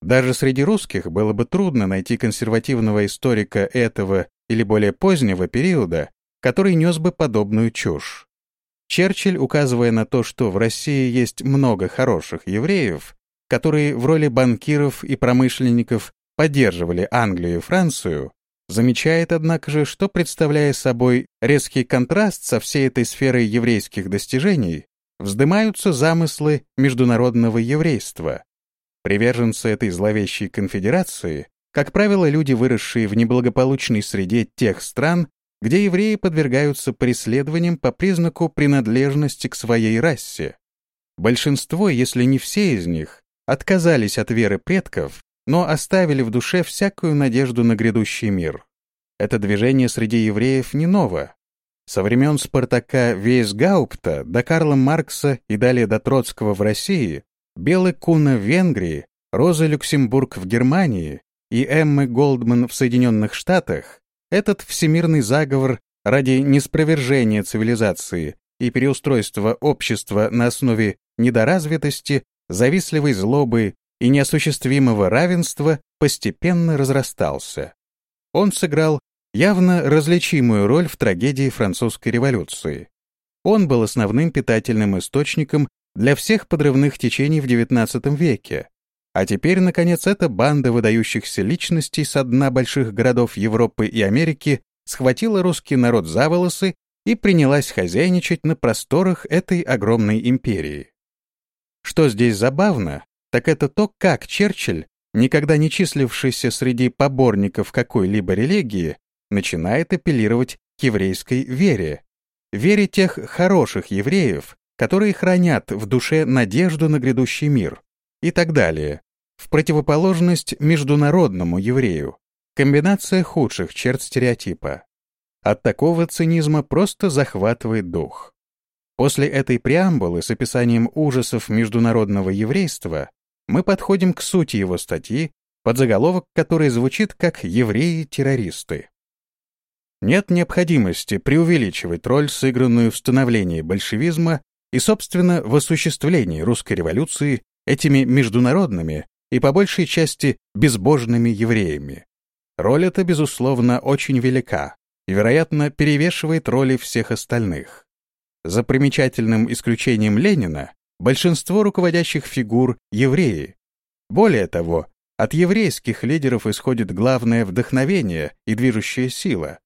A: Даже среди русских было бы трудно найти консервативного историка этого или более позднего периода, который нес бы подобную чушь. Черчилль, указывая на то, что в России есть много хороших евреев, которые в роли банкиров и промышленников поддерживали Англию и Францию, замечает, однако же, что, представляя собой резкий контраст со всей этой сферой еврейских достижений, вздымаются замыслы международного еврейства. Приверженцы этой зловещей конфедерации, как правило, люди, выросшие в неблагополучной среде тех стран, где евреи подвергаются преследованиям по признаку принадлежности к своей расе. Большинство, если не все из них, отказались от веры предков, но оставили в душе всякую надежду на грядущий мир. Это движение среди евреев не ново. Со времен Спартака Вейсгаупта до Карла Маркса и далее до Троцкого в России, Белы Куна в Венгрии, Роза Люксембург в Германии и Эммы Голдман в Соединенных Штатах, этот всемирный заговор ради неспровержения цивилизации и переустройства общества на основе недоразвитости завистливой злобы и неосуществимого равенства постепенно разрастался. Он сыграл явно различимую роль в трагедии французской революции. Он был основным питательным источником для всех подрывных течений в XIX веке. А теперь, наконец, эта банда выдающихся личностей со дна больших городов Европы и Америки схватила русский народ за волосы и принялась хозяйничать на просторах этой огромной империи. Что здесь забавно, так это то, как Черчилль, никогда не числившийся среди поборников какой-либо религии, начинает апеллировать к еврейской вере, вере тех хороших евреев, которые хранят в душе надежду на грядущий мир, и так далее, в противоположность международному еврею, комбинация худших черт стереотипа. От такого цинизма просто захватывает дух. После этой преамбулы с описанием ужасов международного еврейства мы подходим к сути его статьи, под заголовок которой звучит как «Евреи-террористы». Нет необходимости преувеличивать роль, сыгранную в становлении большевизма и, собственно, в осуществлении русской революции этими международными и, по большей части, безбожными евреями. Роль эта, безусловно, очень велика и, вероятно, перевешивает роли всех остальных. За примечательным исключением Ленина, большинство руководящих фигур — евреи. Более того, от еврейских лидеров исходит главное вдохновение и движущая сила.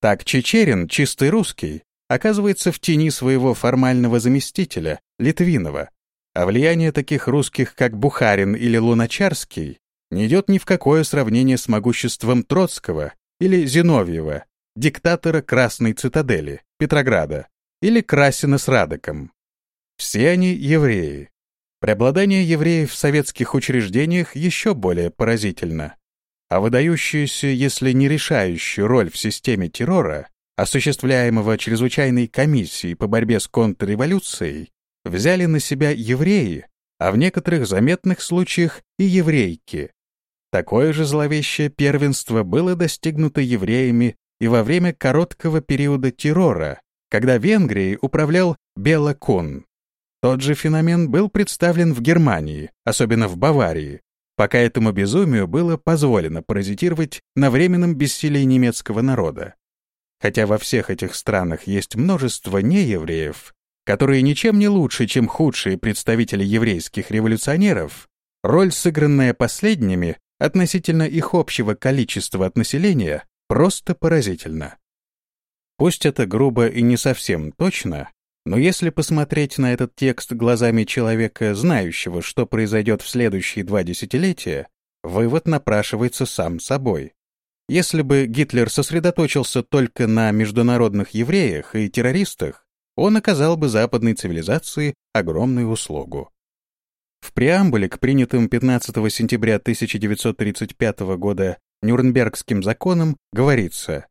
A: Так Чечерин, чистый русский, оказывается в тени своего формального заместителя, Литвинова, а влияние таких русских, как Бухарин или Луначарский, не идет ни в какое сравнение с могуществом Троцкого или Зиновьева, диктатора Красной цитадели, Петрограда, или Красина с Радоком. Все они евреи. Преобладание евреев в советских учреждениях еще более поразительно. А выдающуюся, если не решающую роль в системе террора, осуществляемого чрезвычайной комиссией по борьбе с контрреволюцией, взяли на себя евреи, а в некоторых заметных случаях и еврейки. Такое же зловещее первенство было достигнуто евреями и во время короткого периода террора, когда Венгрией управлял Бела Кун. Тот же феномен был представлен в Германии, особенно в Баварии, пока этому безумию было позволено паразитировать на временном бессилии немецкого народа. Хотя во всех этих странах есть множество неевреев, которые ничем не лучше, чем худшие представители еврейских революционеров, роль, сыгранная последними относительно их общего количества от населения, Просто поразительно. Пусть это грубо и не совсем точно, но если посмотреть на этот текст глазами человека, знающего, что произойдет в следующие два десятилетия, вывод напрашивается сам собой. Если бы Гитлер сосредоточился только на международных евреях и террористах, он оказал бы западной цивилизации огромную услугу. В преамбуле к принятым 15 сентября 1935 года Нюрнбергским законам говорится,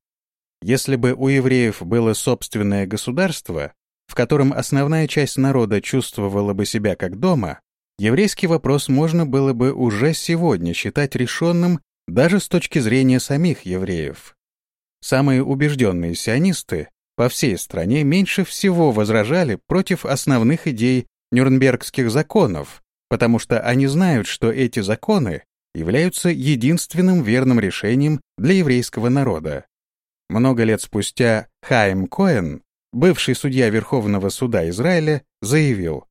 A: если бы у евреев было собственное государство, в котором основная часть народа чувствовала бы себя как дома, еврейский вопрос можно было бы уже сегодня считать решенным даже с точки зрения самих евреев. Самые убежденные сионисты по всей стране меньше всего возражали против основных идей Нюрнбергских законов, потому что они знают, что эти законы являются единственным верным решением для еврейского народа. Много лет спустя Хайм Коэн, бывший судья Верховного суда Израиля, заявил,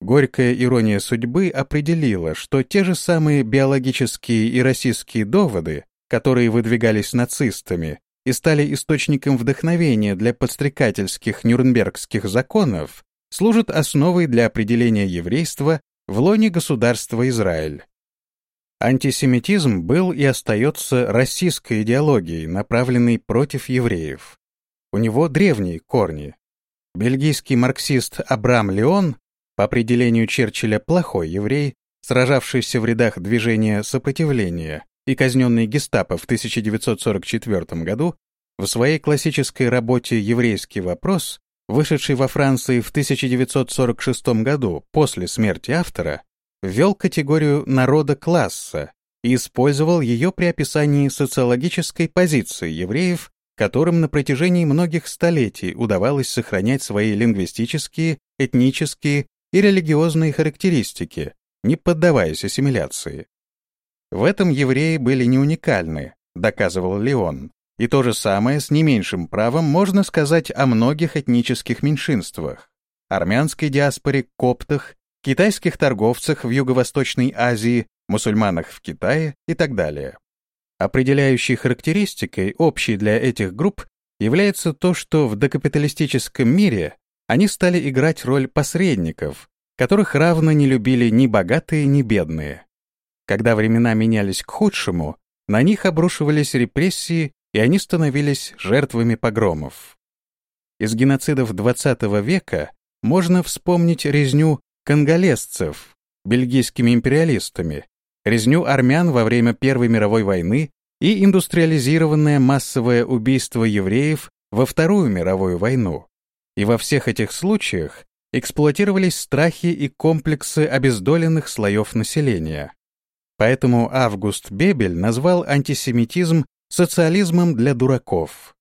A: Горькая ирония судьбы определила, что те же самые биологические и расистские доводы, которые выдвигались нацистами и стали источником вдохновения для подстрекательских нюрнбергских законов, служат основой для определения еврейства в лоне государства Израиль. Антисемитизм был и остается российской идеологией, направленной против евреев. У него древние корни. Бельгийский марксист Абрам Леон, по определению Черчилля плохой еврей, сражавшийся в рядах движения сопротивления и казненный гестапо в 1944 году, в своей классической работе «Еврейский вопрос», вышедшей во Франции в 1946 году после смерти автора, ввел категорию народа-класса и использовал ее при описании социологической позиции евреев, которым на протяжении многих столетий удавалось сохранять свои лингвистические, этнические и религиозные характеристики, не поддаваясь ассимиляции. В этом евреи были не уникальны, доказывал Леон. И то же самое с не меньшим правом можно сказать о многих этнических меньшинствах. Армянской диаспоре, коптах, китайских торговцах в Юго-Восточной Азии, мусульманах в Китае и так далее. Определяющей характеристикой, общей для этих групп, является то, что в докапиталистическом мире они стали играть роль посредников, которых равно не любили ни богатые, ни бедные. Когда времена менялись к худшему, на них обрушивались репрессии, и они становились жертвами погромов. Из геноцидов XX века можно вспомнить резню конголезцев бельгийскими империалистами, резню армян во время Первой мировой войны и индустриализированное массовое убийство евреев во Вторую мировую войну. И во всех этих случаях эксплуатировались страхи и комплексы обездоленных слоев населения. Поэтому Август Бебель назвал антисемитизм социализмом для дураков.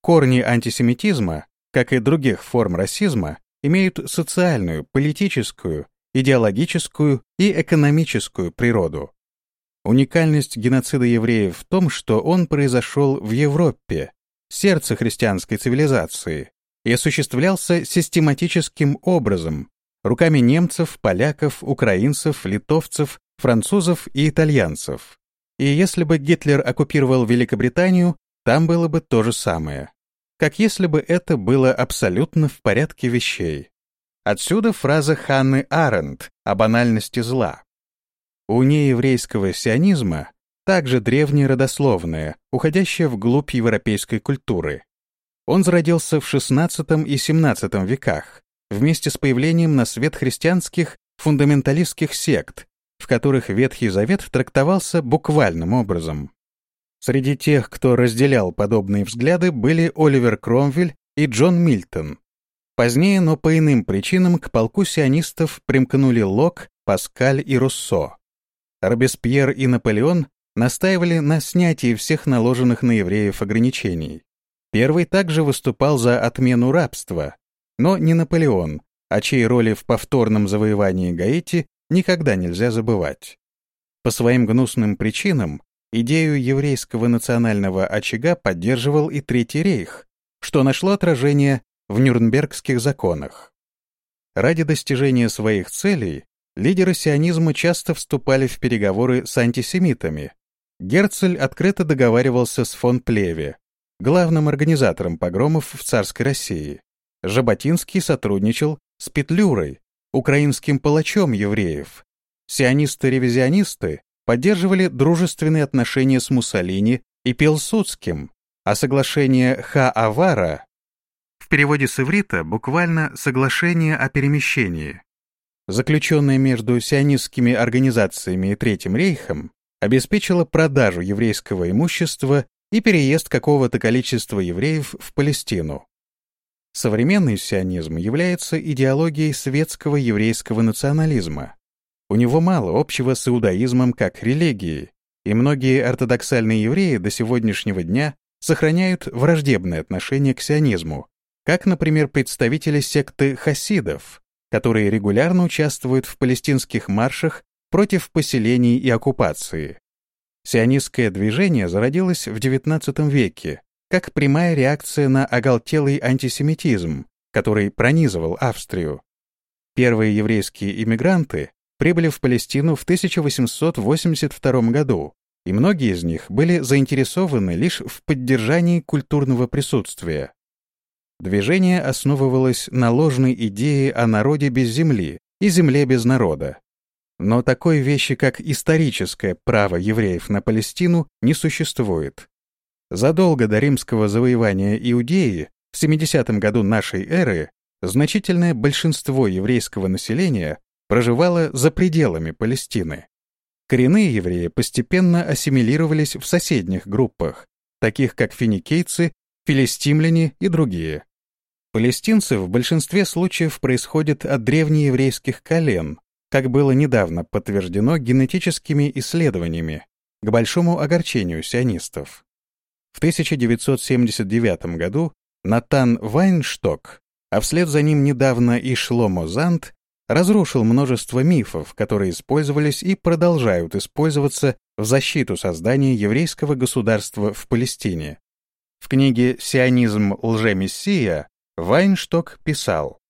A: Корни антисемитизма, как и других форм расизма, имеют социальную, политическую, идеологическую и экономическую природу. Уникальность геноцида евреев в том, что он произошел в Европе, сердце христианской цивилизации, и осуществлялся систематическим образом, руками немцев, поляков, украинцев, литовцев, французов и итальянцев. И если бы Гитлер оккупировал Великобританию, там было бы то же самое. Как если бы это было абсолютно в порядке вещей. Отсюда фраза Ханны Аренд о банальности зла. У нееврейского сионизма также древняя родословная, уходящая вглубь европейской культуры. Он зародился в XVI и XVII веках, вместе с появлением на свет христианских фундаменталистских сект, в которых Ветхий Завет трактовался буквальным образом. Среди тех, кто разделял подобные взгляды, были Оливер Кромвель и Джон Мильтон. Позднее, но по иным причинам, к полку сионистов примкнули Лок, Паскаль и Руссо. Робеспьер и Наполеон настаивали на снятии всех наложенных на евреев ограничений. Первый также выступал за отмену рабства, но не Наполеон, о чьей роли в повторном завоевании Гаити никогда нельзя забывать. По своим гнусным причинам идею еврейского национального очага поддерживал и Третий рейх, что нашло отражение в Нюрнбергских законах. Ради достижения своих целей лидеры сионизма часто вступали в переговоры с антисемитами. Герцель открыто договаривался с фон Плеве, главным организатором погромов в царской России. Жаботинский сотрудничал с Петлюрой, украинским палачом евреев. Сионисты-ревизионисты поддерживали дружественные отношения с Муссолини и Пилсудским, а соглашение Ха-Авара в переводе с иврита буквально «соглашение о перемещении», заключенное между сионистскими организациями и Третьим рейхом, обеспечило продажу еврейского имущества и переезд какого-то количества евреев в Палестину. Современный сионизм является идеологией светского еврейского национализма. У него мало общего с иудаизмом как религией, и многие ортодоксальные евреи до сегодняшнего дня сохраняют враждебное отношение к сионизму, как, например, представители секты хасидов, которые регулярно участвуют в палестинских маршах против поселений и оккупации. Сионистское движение зародилось в XIX веке как прямая реакция на оголтелый антисемитизм, который пронизывал Австрию. Первые еврейские иммигранты прибыли в Палестину в 1882 году, и многие из них были заинтересованы лишь в поддержании культурного присутствия. Движение основывалось на ложной идее о народе без земли и земле без народа. Но такой вещи, как историческое право евреев на Палестину, не существует. Задолго до римского завоевания Иудеи, в 70 году нашей эры, значительное большинство еврейского населения проживало за пределами Палестины. Коренные евреи постепенно ассимилировались в соседних группах, таких как финикийцы, филистимляне и другие. Палестинцы в большинстве случаев происходят от древнееврейских колен, как было недавно подтверждено генетическими исследованиями, к большому огорчению сионистов. В 1979 году Натан Вайншток, а вслед за ним недавно и Шломо Зант, разрушил множество мифов, которые использовались и продолжают использоваться в защиту создания еврейского государства в Палестине. В книге «Сионизм лжемессия» Вайншток писал,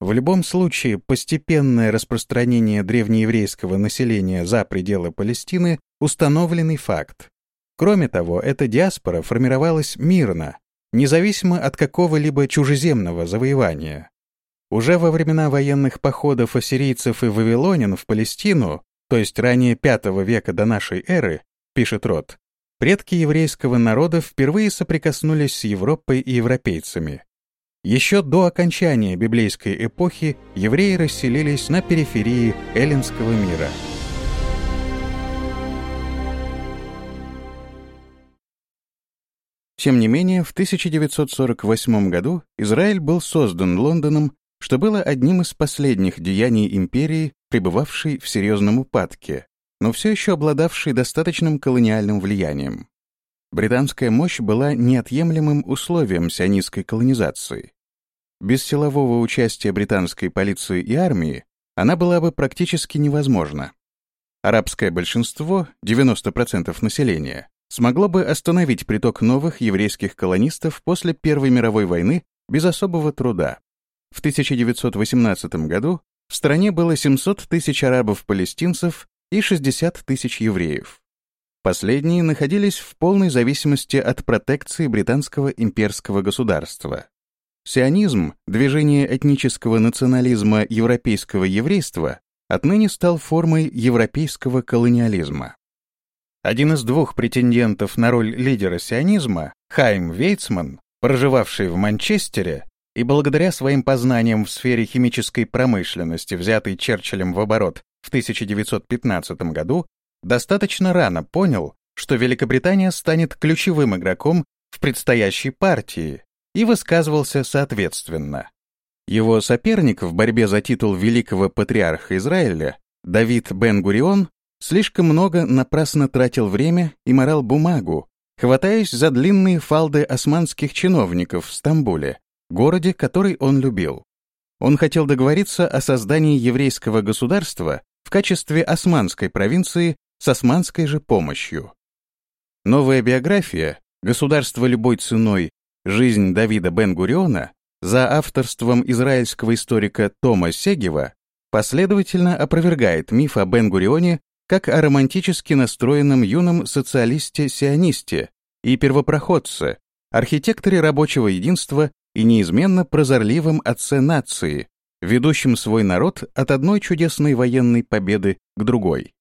A: в любом случае, постепенное распространение древнееврейского населения за пределы Палестины — установленный факт. Кроме того, эта диаспора формировалась мирно, независимо от какого-либо чужеземного завоевания. Уже во времена военных походов ассирийцев и вавилонян в Палестину, то есть ранее V века до нашей эры, пишет Рот, предки еврейского народа впервые соприкоснулись с Европой и европейцами. Еще до окончания библейской эпохи евреи расселились на периферии эллинского мира. Тем не менее, в 1948 году Израиль был создан Лондоном что было одним из последних деяний империи, пребывавшей в серьезном упадке, но все еще обладавшей достаточным колониальным влиянием. Британская мощь была неотъемлемым условием сионистской колонизации. Без силового участия британской полиции и армии она была бы практически невозможна. Арабское большинство, 90% населения, смогло бы остановить приток новых еврейских колонистов после Первой мировой войны без особого труда. В 1918 году в стране было 700 тысяч арабов-палестинцев и 60 тысяч евреев. Последние находились в полной зависимости от протекции британского имперского государства. Сионизм, движение этнического национализма европейского еврейства, отныне стал формой европейского колониализма. Один из двух претендентов на роль лидера сионизма, Хайм Вейцман, проживавший в Манчестере, и благодаря своим познаниям в сфере химической промышленности, взятый Черчиллем в оборот в 1915 году, достаточно рано понял, что Великобритания станет ключевым игроком в предстоящей партии и высказывался соответственно. Его соперник в борьбе за титул великого патриарха Израиля, Давид Бен-Гурион, слишком много напрасно тратил время и морал бумагу, хватаясь за длинные фалды османских чиновников в Стамбуле, городе, который он любил. Он хотел договориться о создании еврейского государства в качестве османской провинции с османской же помощью. Новая биография «Государство любой ценой. Жизнь Давида Бен-Гуриона» за авторством израильского историка Тома Сегева последовательно опровергает миф о Бен-Гурионе как о романтически настроенном юном социалисте-сионисте и первопроходце, архитекторе рабочего единства и неизменно прозорливым отце нации, ведущим свой народ от одной чудесной военной победы к другой.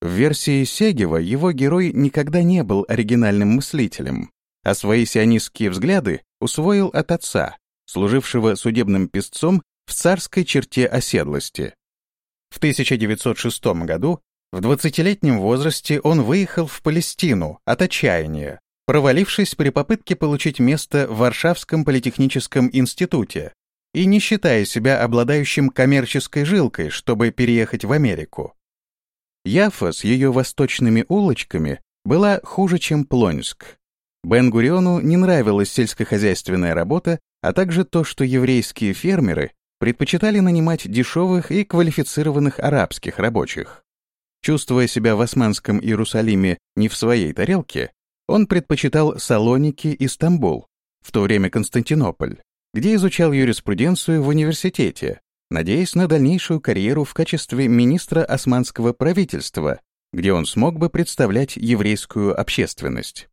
A: В версии Сегева его герой никогда не был оригинальным мыслителем, а свои сионистские взгляды усвоил от отца, служившего судебным писцом в царской черте оседлости. В 1906 году в 20-летнем возрасте он выехал в Палестину от отчаяния, провалившись при попытке получить место в Варшавском политехническом институте и не считая себя обладающим коммерческой жилкой, чтобы переехать в Америку. Яфа с ее восточными улочками была хуже, чем Плонск. Бен-Гуриону не нравилась сельскохозяйственная работа, а также то, что еврейские фермеры предпочитали нанимать дешевых и квалифицированных арабских рабочих. Чувствуя себя в османском Иерусалиме не в своей тарелке, он предпочитал Салоники и Стамбул, в то время Константинополь, где изучал юриспруденцию в университете, надеясь на дальнейшую карьеру в качестве министра османского правительства, где он смог бы представлять еврейскую общественность.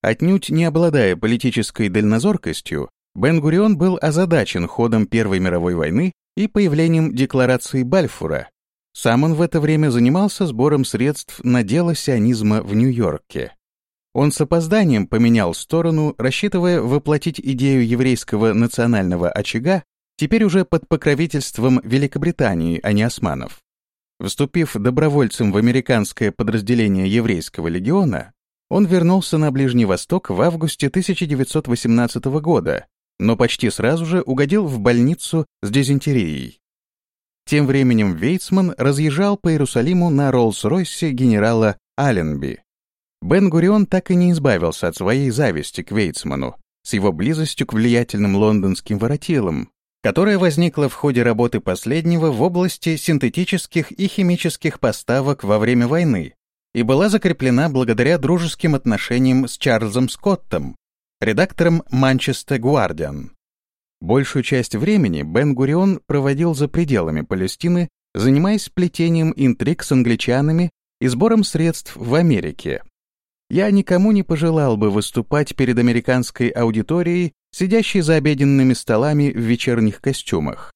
A: Отнюдь не обладая политической дальнозоркостью, Бен-Гурион был озадачен ходом Первой мировой войны и появлением декларации Бальфура. Сам он в это время занимался сбором средств на дело сионизма в Нью-Йорке. Он с опозданием поменял сторону, рассчитывая воплотить идею еврейского национального очага теперь уже под покровительством Великобритании, а не османов. Вступив добровольцем в американское подразделение еврейского легиона, он вернулся на Ближний Восток в августе 1918 года, но почти сразу же угодил в больницу с дизентерией. Тем временем Вейцман разъезжал по Иерусалиму на Роллс-Ройсе генерала Алленби. Бен-Гурион так и не избавился от своей зависти к Вейцману с его близостью к влиятельным лондонским воротилам, которая возникла в ходе работы последнего в области синтетических и химических поставок во время войны и была закреплена благодаря дружеским отношениям с Чарльзом Скоттом, редактором Манчестер Гуардиан. Большую часть времени Бен-Гурион проводил за пределами Палестины, занимаясь плетением интриг с англичанами и сбором средств в Америке. Я никому не пожелал бы выступать перед американской аудиторией, сидящей за обеденными столами в вечерних костюмах.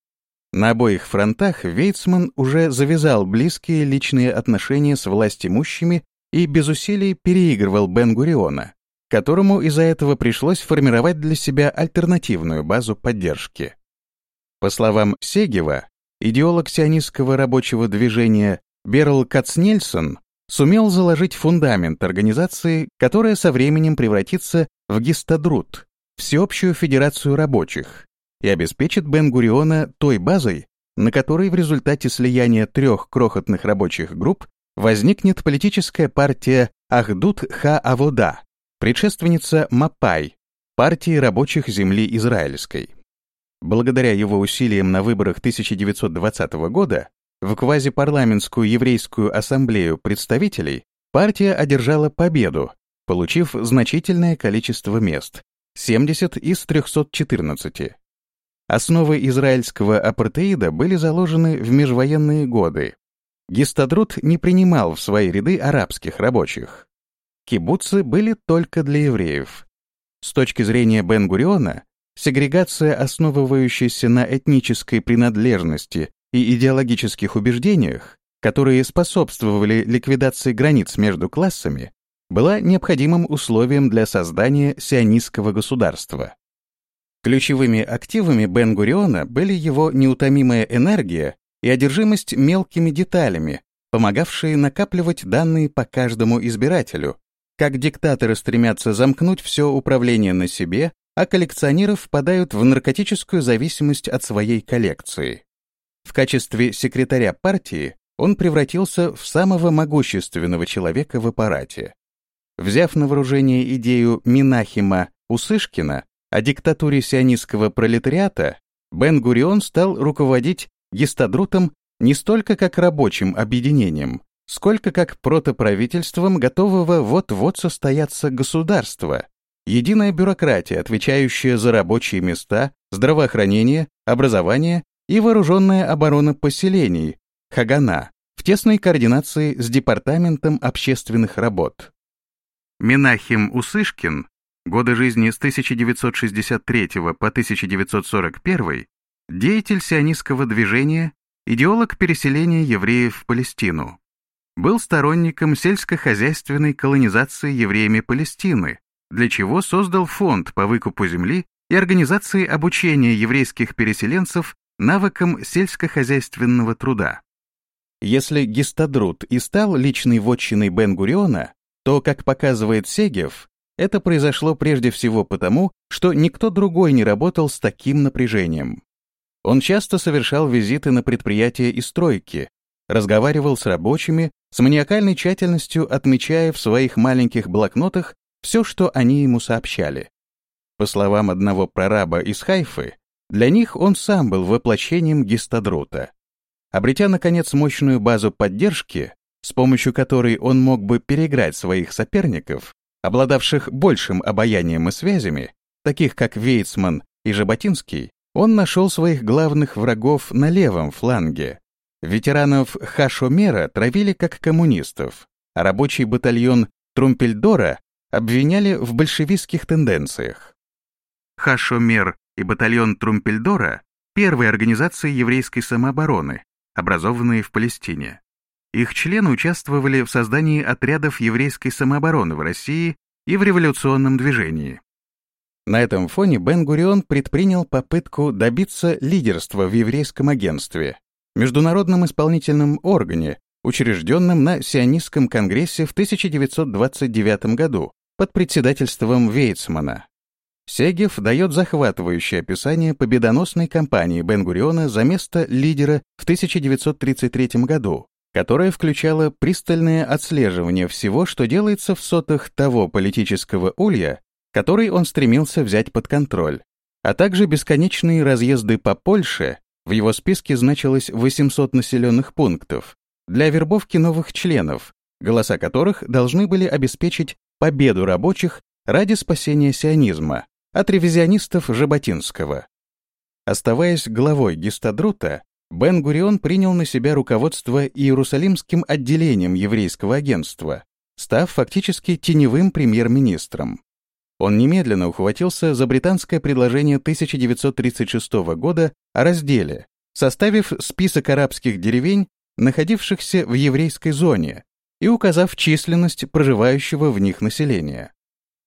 A: На обоих фронтах Вейцман уже завязал близкие личные отношения с властимущими и без усилий переигрывал Бен-Гуриона, которому из-за этого пришлось формировать для себя альтернативную базу поддержки. По словам Сегева, идеолог сионистского рабочего движения Берл Кацнельсон сумел заложить фундамент организации, которая со временем превратится в Гистадрут, всеобщую федерацию рабочих, и обеспечит Бен-Гуриона той базой, на которой в результате слияния трех крохотных рабочих групп возникнет политическая партия Ахдут-Ха-Авода, предшественница Мапай, партии рабочих земли израильской. Благодаря его усилиям на выборах 1920 года в квазипарламентскую еврейскую ассамблею представителей партия одержала победу, получив значительное количество мест — 70 из 314. Основы израильского апартеида были заложены в межвоенные годы. Гистадрут не принимал в свои ряды арабских рабочих. Кибуцы были только для евреев. С точки зрения Бен-Гуриона, сегрегация, основывающаяся на этнической принадлежности и идеологических убеждениях, которые способствовали ликвидации границ между классами, была необходимым условием для создания сионистского государства. Ключевыми активами Бен-Гуриона были его неутомимая энергия и одержимость мелкими деталями, помогавшие накапливать данные по каждому избирателю, как диктаторы стремятся замкнуть все управление на себе, а коллекционеры впадают в наркотическую зависимость от своей коллекции. В качестве секретаря партии он превратился в самого могущественного человека в аппарате. Взяв на вооружение идею Минахима Усышкина о диктатуре сионистского пролетариата, Бен-Гурион стал руководить гистадрутом не столько как рабочим объединением, сколько как протоправительством готового вот-вот состояться государства, единая бюрократия, отвечающая за рабочие места, здравоохранение, образование и вооруженная оборона поселений, Хагана, в тесной координации с Департаментом общественных работ. Менахим Усышкин, годы жизни с 1963 по 1941, деятель сионистского движения, идеолог переселения евреев в Палестину. Был сторонником сельскохозяйственной колонизации евреями Палестины, для чего создал фонд по выкупу земли и организации обучения еврейских переселенцев навыкам сельскохозяйственного труда. Если Гистадрут и стал личной вотчиной Бен-Гуриона, то, как показывает Сегев, это произошло прежде всего потому, что никто другой не работал с таким напряжением. Он часто совершал визиты на предприятия и стройки, разговаривал с рабочими, с маниакальной тщательностью отмечая в своих маленьких блокнотах все, что они ему сообщали. По словам одного прораба из Хайфы, для них он сам был воплощением гистадрута. Обретя, наконец, мощную базу поддержки, с помощью которой он мог бы переиграть своих соперников, обладавших большим обаянием и связями, таких как Вейцман и Жаботинский, он нашел своих главных врагов на левом фланге. Ветеранов Хашомера травили как коммунистов, а рабочий батальон Трумпельдора обвиняли в большевистских тенденциях. Хашомер и батальон Трумпельдора — первые организации еврейской самообороны, образованные в Палестине. Их члены участвовали в создании отрядов еврейской самообороны в России и в революционном движении. На этом фоне Бен-Гурион предпринял попытку добиться лидерства в еврейском агентстве, международном исполнительном органе, учрежденном на Сионистском конгрессе в 1929 году под председательством Вейцмана. Сегев дает захватывающее описание победоносной кампании Бен-Гуриона за место лидера в 1933 году, которая включала пристальное отслеживание всего, что делается в сотах того политического улья, который он стремился взять под контроль, а также бесконечные разъезды по Польше, в его списке значилось 800 населенных пунктов, для вербовки новых членов, голоса которых должны были обеспечить победу рабочих ради спасения сионизма от ревизионистов Жаботинского. Оставаясь главой Гистадрута, Бен-Гурион принял на себя руководство Иерусалимским отделением еврейского агентства, став фактически теневым премьер-министром. Он немедленно ухватился за британское предложение 1936 года о разделе, составив список арабских деревень, находившихся в еврейской зоне, и указав численность проживающего в них населения.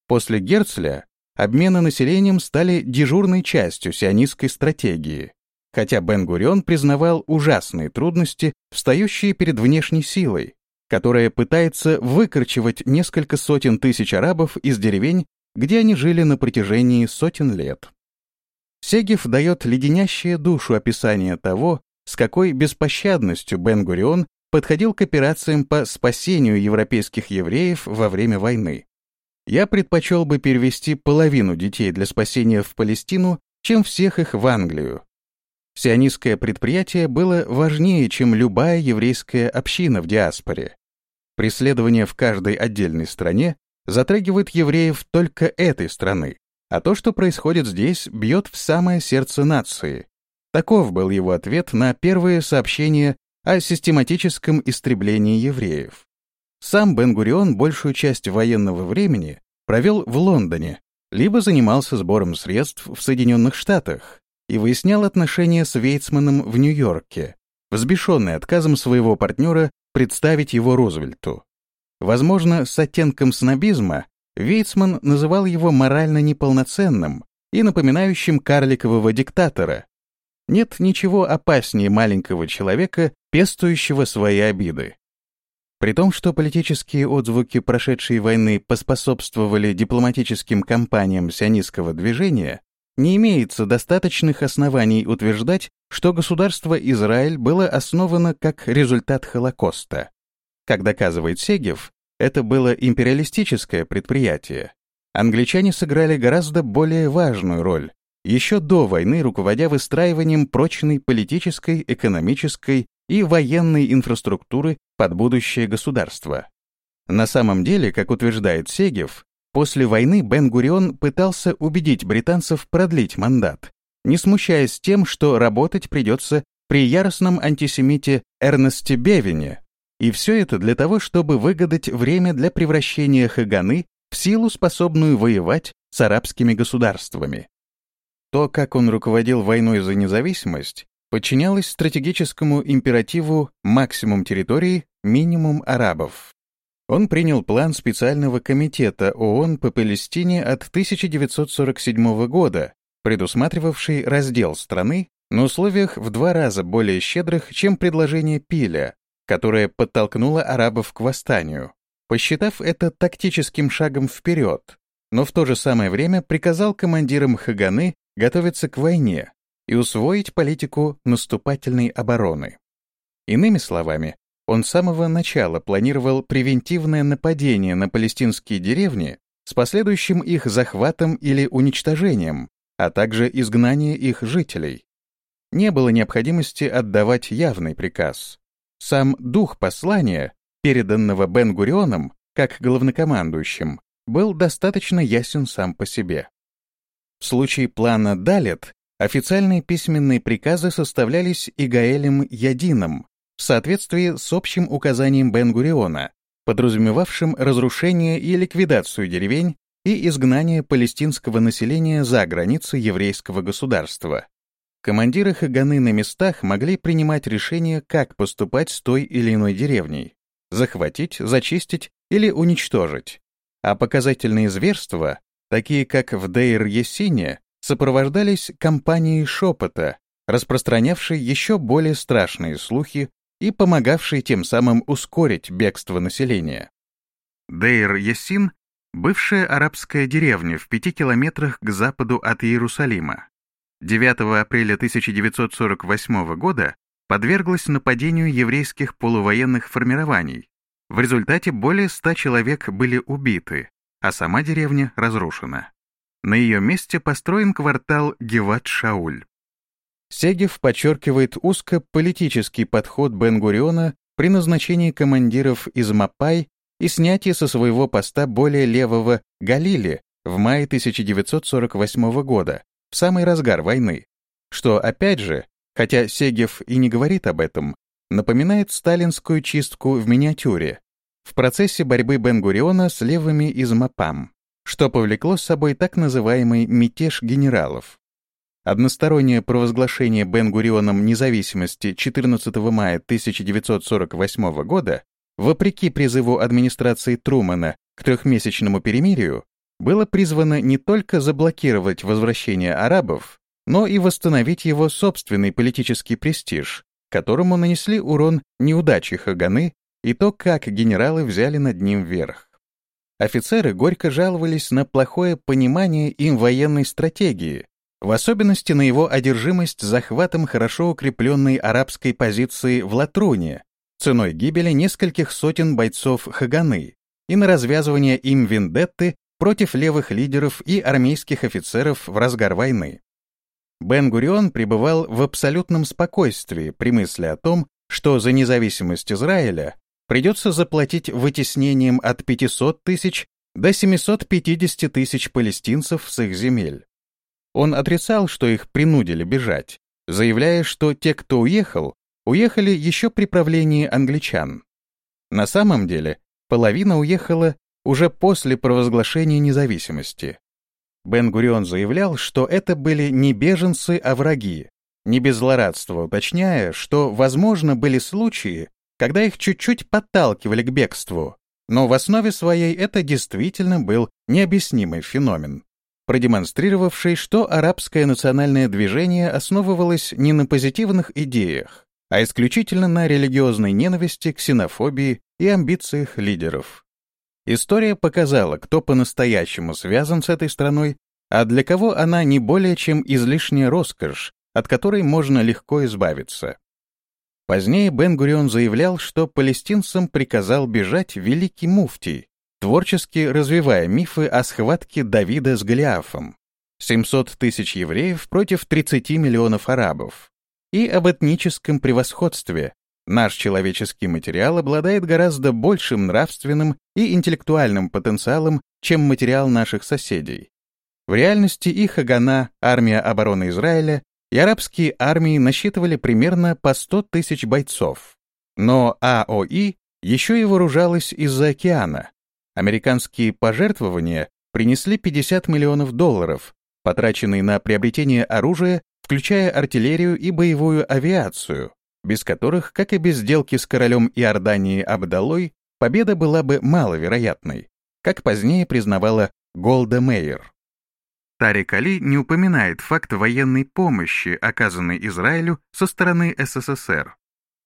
A: После Герцля обмены населением стали дежурной частью сионистской стратегии, хотя Бен-Гурион признавал ужасные трудности, встающие перед внешней силой, которая пытается выкорчевать несколько сотен тысяч арабов из деревень, где они жили на протяжении сотен лет. Сегев дает леденящее душу описание того, с какой беспощадностью Бен-Гурион подходил к операциям по спасению европейских евреев во время войны. Я предпочел бы перевести половину детей для спасения в Палестину, чем всех их в Англию. Сионистское предприятие было важнее, чем любая еврейская община в диаспоре. Преследование в каждой отдельной стране затрагивает евреев только этой страны, а то, что происходит здесь, бьет в самое сердце нации. Таков был его ответ на первые сообщения о систематическом истреблении евреев. Сам Бен-Гурион большую часть военного времени провел в Лондоне, либо занимался сбором средств в Соединенных Штатах и выяснял отношения с Вейцманом в Нью-Йорке, взбешенный отказом своего партнера представить его Рузвельту. Возможно, с оттенком снобизма Вейцман называл его морально неполноценным и напоминающим карликового диктатора. Нет ничего опаснее маленького человека, пестующего свои обиды. При том, что политические отзвуки прошедшей войны поспособствовали дипломатическим кампаниям сионистского движения, не имеется достаточных оснований утверждать, что государство Израиль было основано как результат Холокоста. Как доказывает Сегев, это было империалистическое предприятие. Англичане сыграли гораздо более важную роль, еще до войны руководя выстраиванием прочной политической, экономической и военной инфраструктуры под будущее государство. На самом деле, как утверждает Сегев, после войны Бен-Гурион пытался убедить британцев продлить мандат, не смущаясь тем, что работать придется при яростном антисемите Эрнесте Бевине, и все это для того, чтобы выгадать время для превращения Хаганы в силу, способную воевать с арабскими государствами. То, как он руководил войной за независимость, подчинялось стратегическому императиву максимум территории, минимум арабов. Он принял план специального комитета ООН по Палестине от 1947 года, предусматривавший раздел страны на условиях в два раза более щедрых, чем предложение Пиля, которое подтолкнуло арабов к восстанию, посчитав это тактическим шагом вперед, но в то же самое время приказал командирам Хаганы готовиться к войне, и усвоить политику наступательной обороны. Иными словами, он с самого начала планировал превентивное нападение на палестинские деревни с последующим их захватом или уничтожением, а также изгнание их жителей. Не было необходимости отдавать явный приказ. Сам дух послания, переданного Бен-Гурионом как главнокомандующим, был достаточно ясен сам по себе. В случае плана Далет Официальные письменные приказы составлялись Игаэлем Ядином в соответствии с общим указанием Бен-Гуриона, подразумевавшим разрушение и ликвидацию деревень и изгнание палестинского населения за границы еврейского государства. Командиры Хаганы на местах могли принимать решение, как поступать с той или иной деревней — захватить, зачистить или уничтожить. А показательные зверства, такие как в Дейр-Ессине, сопровождались кампанией шепота, распространявшей еще более страшные слухи и помогавшей тем самым ускорить бегство населения. Дейр-Ясин — бывшая арабская деревня в пяти километрах к западу от Иерусалима. 9 апреля 1948 года подверглась нападению еврейских полувоенных формирований. В результате более ста человек были убиты, а сама деревня разрушена. На ее месте построен квартал Геват-Шауль. Сегев подчеркивает узко-политический подход Бен-Гуриона при назначении командиров из Мапай и снятии со своего поста более левого Галили в мае 1948 года, в самый разгар войны, что, опять же, хотя Сегев и не говорит об этом, напоминает сталинскую чистку в миниатюре в процессе борьбы Бен-Гуриона с левыми из МАПАМ, что повлекло с собой так называемый «мятеж генералов». Одностороннее провозглашение Бен-Гурионом независимости 14 мая 1948 года, вопреки призыву администрации Трумана к трехмесячному перемирию, было призвано не только заблокировать возвращение арабов, но и восстановить его собственный политический престиж, которому нанесли урон неудачи Хаганы и то, как генералы взяли над ним верх. Офицеры горько жаловались на плохое понимание им военной стратегии, в особенности на его одержимость захватом хорошо укрепленной арабской позиции в Латруне, ценой гибели нескольких сотен бойцов Хаганы, и на развязывание им вендетты против левых лидеров и армейских офицеров в разгар войны. Бен-Гурион пребывал в абсолютном спокойствии при мысли о том, что за независимость Израиля придется заплатить вытеснением от 500 тысяч до 750 тысяч палестинцев с их земель. Он отрицал, что их принудили бежать, заявляя, что те, кто уехал, уехали еще при правлении англичан. На самом деле, половина уехала уже после провозглашения независимости. Бен-Гурион заявлял, что это были не беженцы, а враги, не без злорадства уточняя, что, возможно, были случаи, когда их чуть-чуть подталкивали к бегству, но в основе своей это действительно был необъяснимый феномен, продемонстрировавший, что арабское национальное движение основывалось не на позитивных идеях, а исключительно на религиозной ненависти, ксенофобии и амбициях лидеров. История показала, кто по-настоящему связан с этой страной, а для кого она не более чем излишняя роскошь, от которой можно легко избавиться. Позднее Бен-Гурион заявлял, что палестинцам приказал бежать великий муфтий, творчески развивая мифы о схватке Давида с Голиафом, 700 тысяч евреев против 30 миллионов арабов, и об этническом превосходстве, Наш человеческий материал обладает гораздо большим нравственным и интеллектуальным потенциалом, чем материал наших соседей. В реальности и Хагана, армия обороны Израиля, и арабские армии насчитывали примерно по 100 тысяч бойцов. Но АОИ еще и вооружалась из-за океана. Американские пожертвования принесли 50 миллионов долларов, потраченные на приобретение оружия, включая артиллерию и боевую авиацию, без которых, как и без сделки с королем Иордании Абдалой, победа была бы маловероятной, как позднее признавала Голда Мейер. Тарик Али не упоминает факт военной помощи, оказанной Израилю со стороны СССР.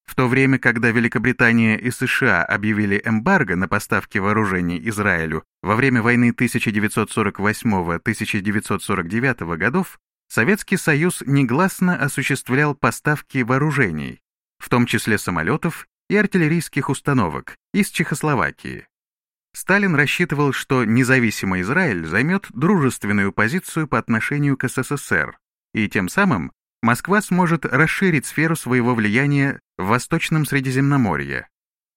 A: В то время, когда Великобритания и США объявили эмбарго на поставки вооружений Израилю во время войны 1948-1949 годов, Советский Союз негласно осуществлял поставки вооружений, в том числе самолетов и артиллерийских установок, из Чехословакии. Сталин рассчитывал, что независимый Израиль займет дружественную позицию по отношению к СССР, и тем самым Москва сможет расширить сферу своего влияния в Восточном Средиземноморье.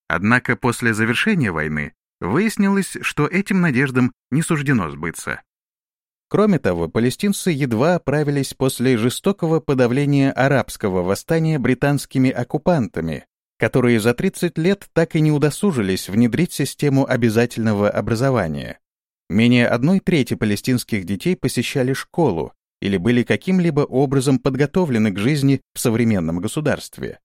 A: Однако после завершения войны выяснилось, что этим надеждам не суждено сбыться. Кроме того, палестинцы едва оправились после жестокого подавления арабского восстания британскими оккупантами, которые за 30 лет так и не удосужились внедрить систему обязательного образования. Менее одной трети палестинских детей посещали школу или были каким-либо образом подготовлены к жизни в современном государстве.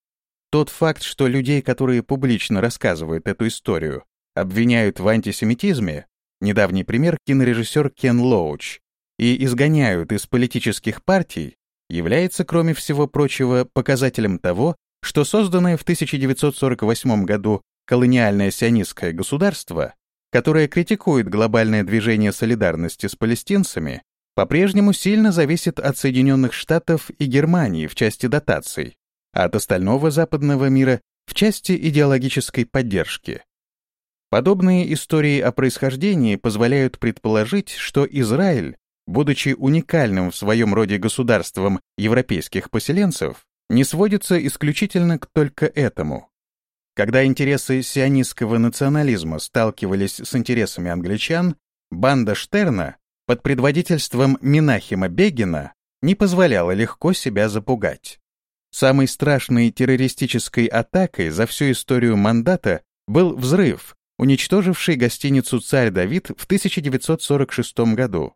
A: Тот факт, что людей, которые публично рассказывают эту историю, обвиняют в антисемитизме, недавний пример кинорежиссер Кен Лоуч, и изгоняют из политических партий, является, кроме всего прочего, показателем того, что созданное в 1948 году колониальное сионистское государство, которое критикует глобальное движение солидарности с палестинцами, по-прежнему сильно зависит от Соединенных Штатов и Германии в части дотаций, а от остального западного мира в части идеологической поддержки. Подобные истории о происхождении позволяют предположить, что Израиль будучи уникальным в своем роде государством европейских поселенцев, не сводится исключительно к только этому. Когда интересы сионистского национализма сталкивались с интересами англичан, банда Штерна под предводительством Минахима Бегина не позволяла легко себя запугать. Самой страшной террористической атакой за всю историю мандата был взрыв, уничтоживший гостиницу «Царь Давид» в 1946 году.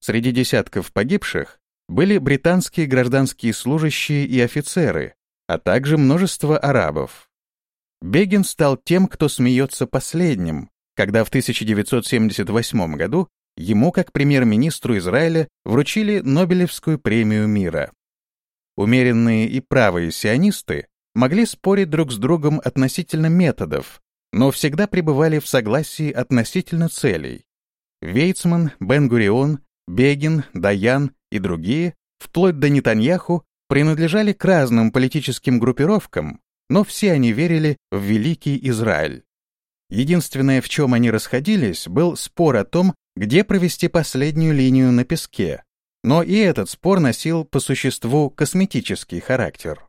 A: Среди десятков погибших были британские гражданские служащие и офицеры, а также множество арабов. Бегин стал тем, кто смеется последним, когда в 1978 году ему, как премьер-министру Израиля, вручили Нобелевскую премию мира. Умеренные и правые сионисты могли спорить друг с другом относительно методов, но всегда пребывали в согласии относительно целей. Вейцман, Бен-Гурион, Бегин, Даян и другие, вплоть до Нетаньяху, принадлежали к разным политическим группировкам, но все они верили в великий Израиль. Единственное, в чем они расходились, был спор о том, где провести последнюю линию на песке. Но и этот спор носил по существу косметический характер.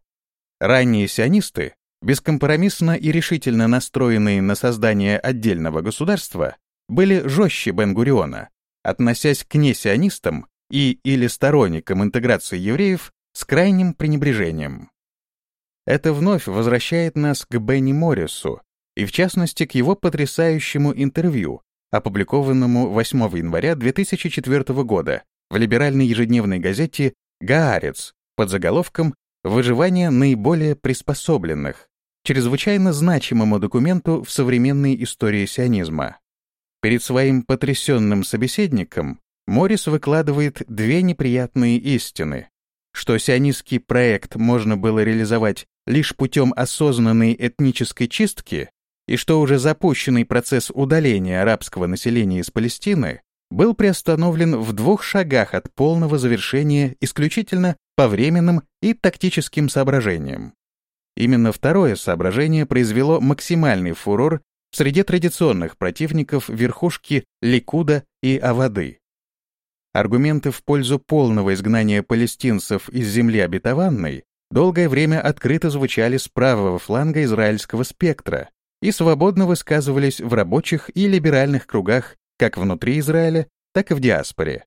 A: Ранние сионисты, бескомпромиссно и решительно настроенные на создание отдельного государства, были жестче Бен-Гуриона, относясь к несионистам и или сторонникам интеграции евреев с крайним пренебрежением. Это вновь возвращает нас к Бенни Моррису, и в частности к его потрясающему интервью, опубликованному 8 января 2004 года в либеральной ежедневной газете «Гаарец» под заголовком «Выживание наиболее приспособленных», чрезвычайно значимому документу в современной истории сионизма. Перед своим потрясенным собеседником Моррис выкладывает две неприятные истины, что сионистский проект можно было реализовать лишь путем осознанной этнической чистки, и что уже запущенный процесс удаления арабского населения из Палестины был приостановлен в двух шагах от полного завершения исключительно по временным и тактическим соображениям. Именно второе соображение произвело максимальный фурор среди традиционных противников верхушки Ликуда и Авады. Аргументы в пользу полного изгнания палестинцев из земли обетованной долгое время открыто звучали с правого фланга израильского спектра и свободно высказывались в рабочих и либеральных кругах как внутри Израиля, так и в диаспоре.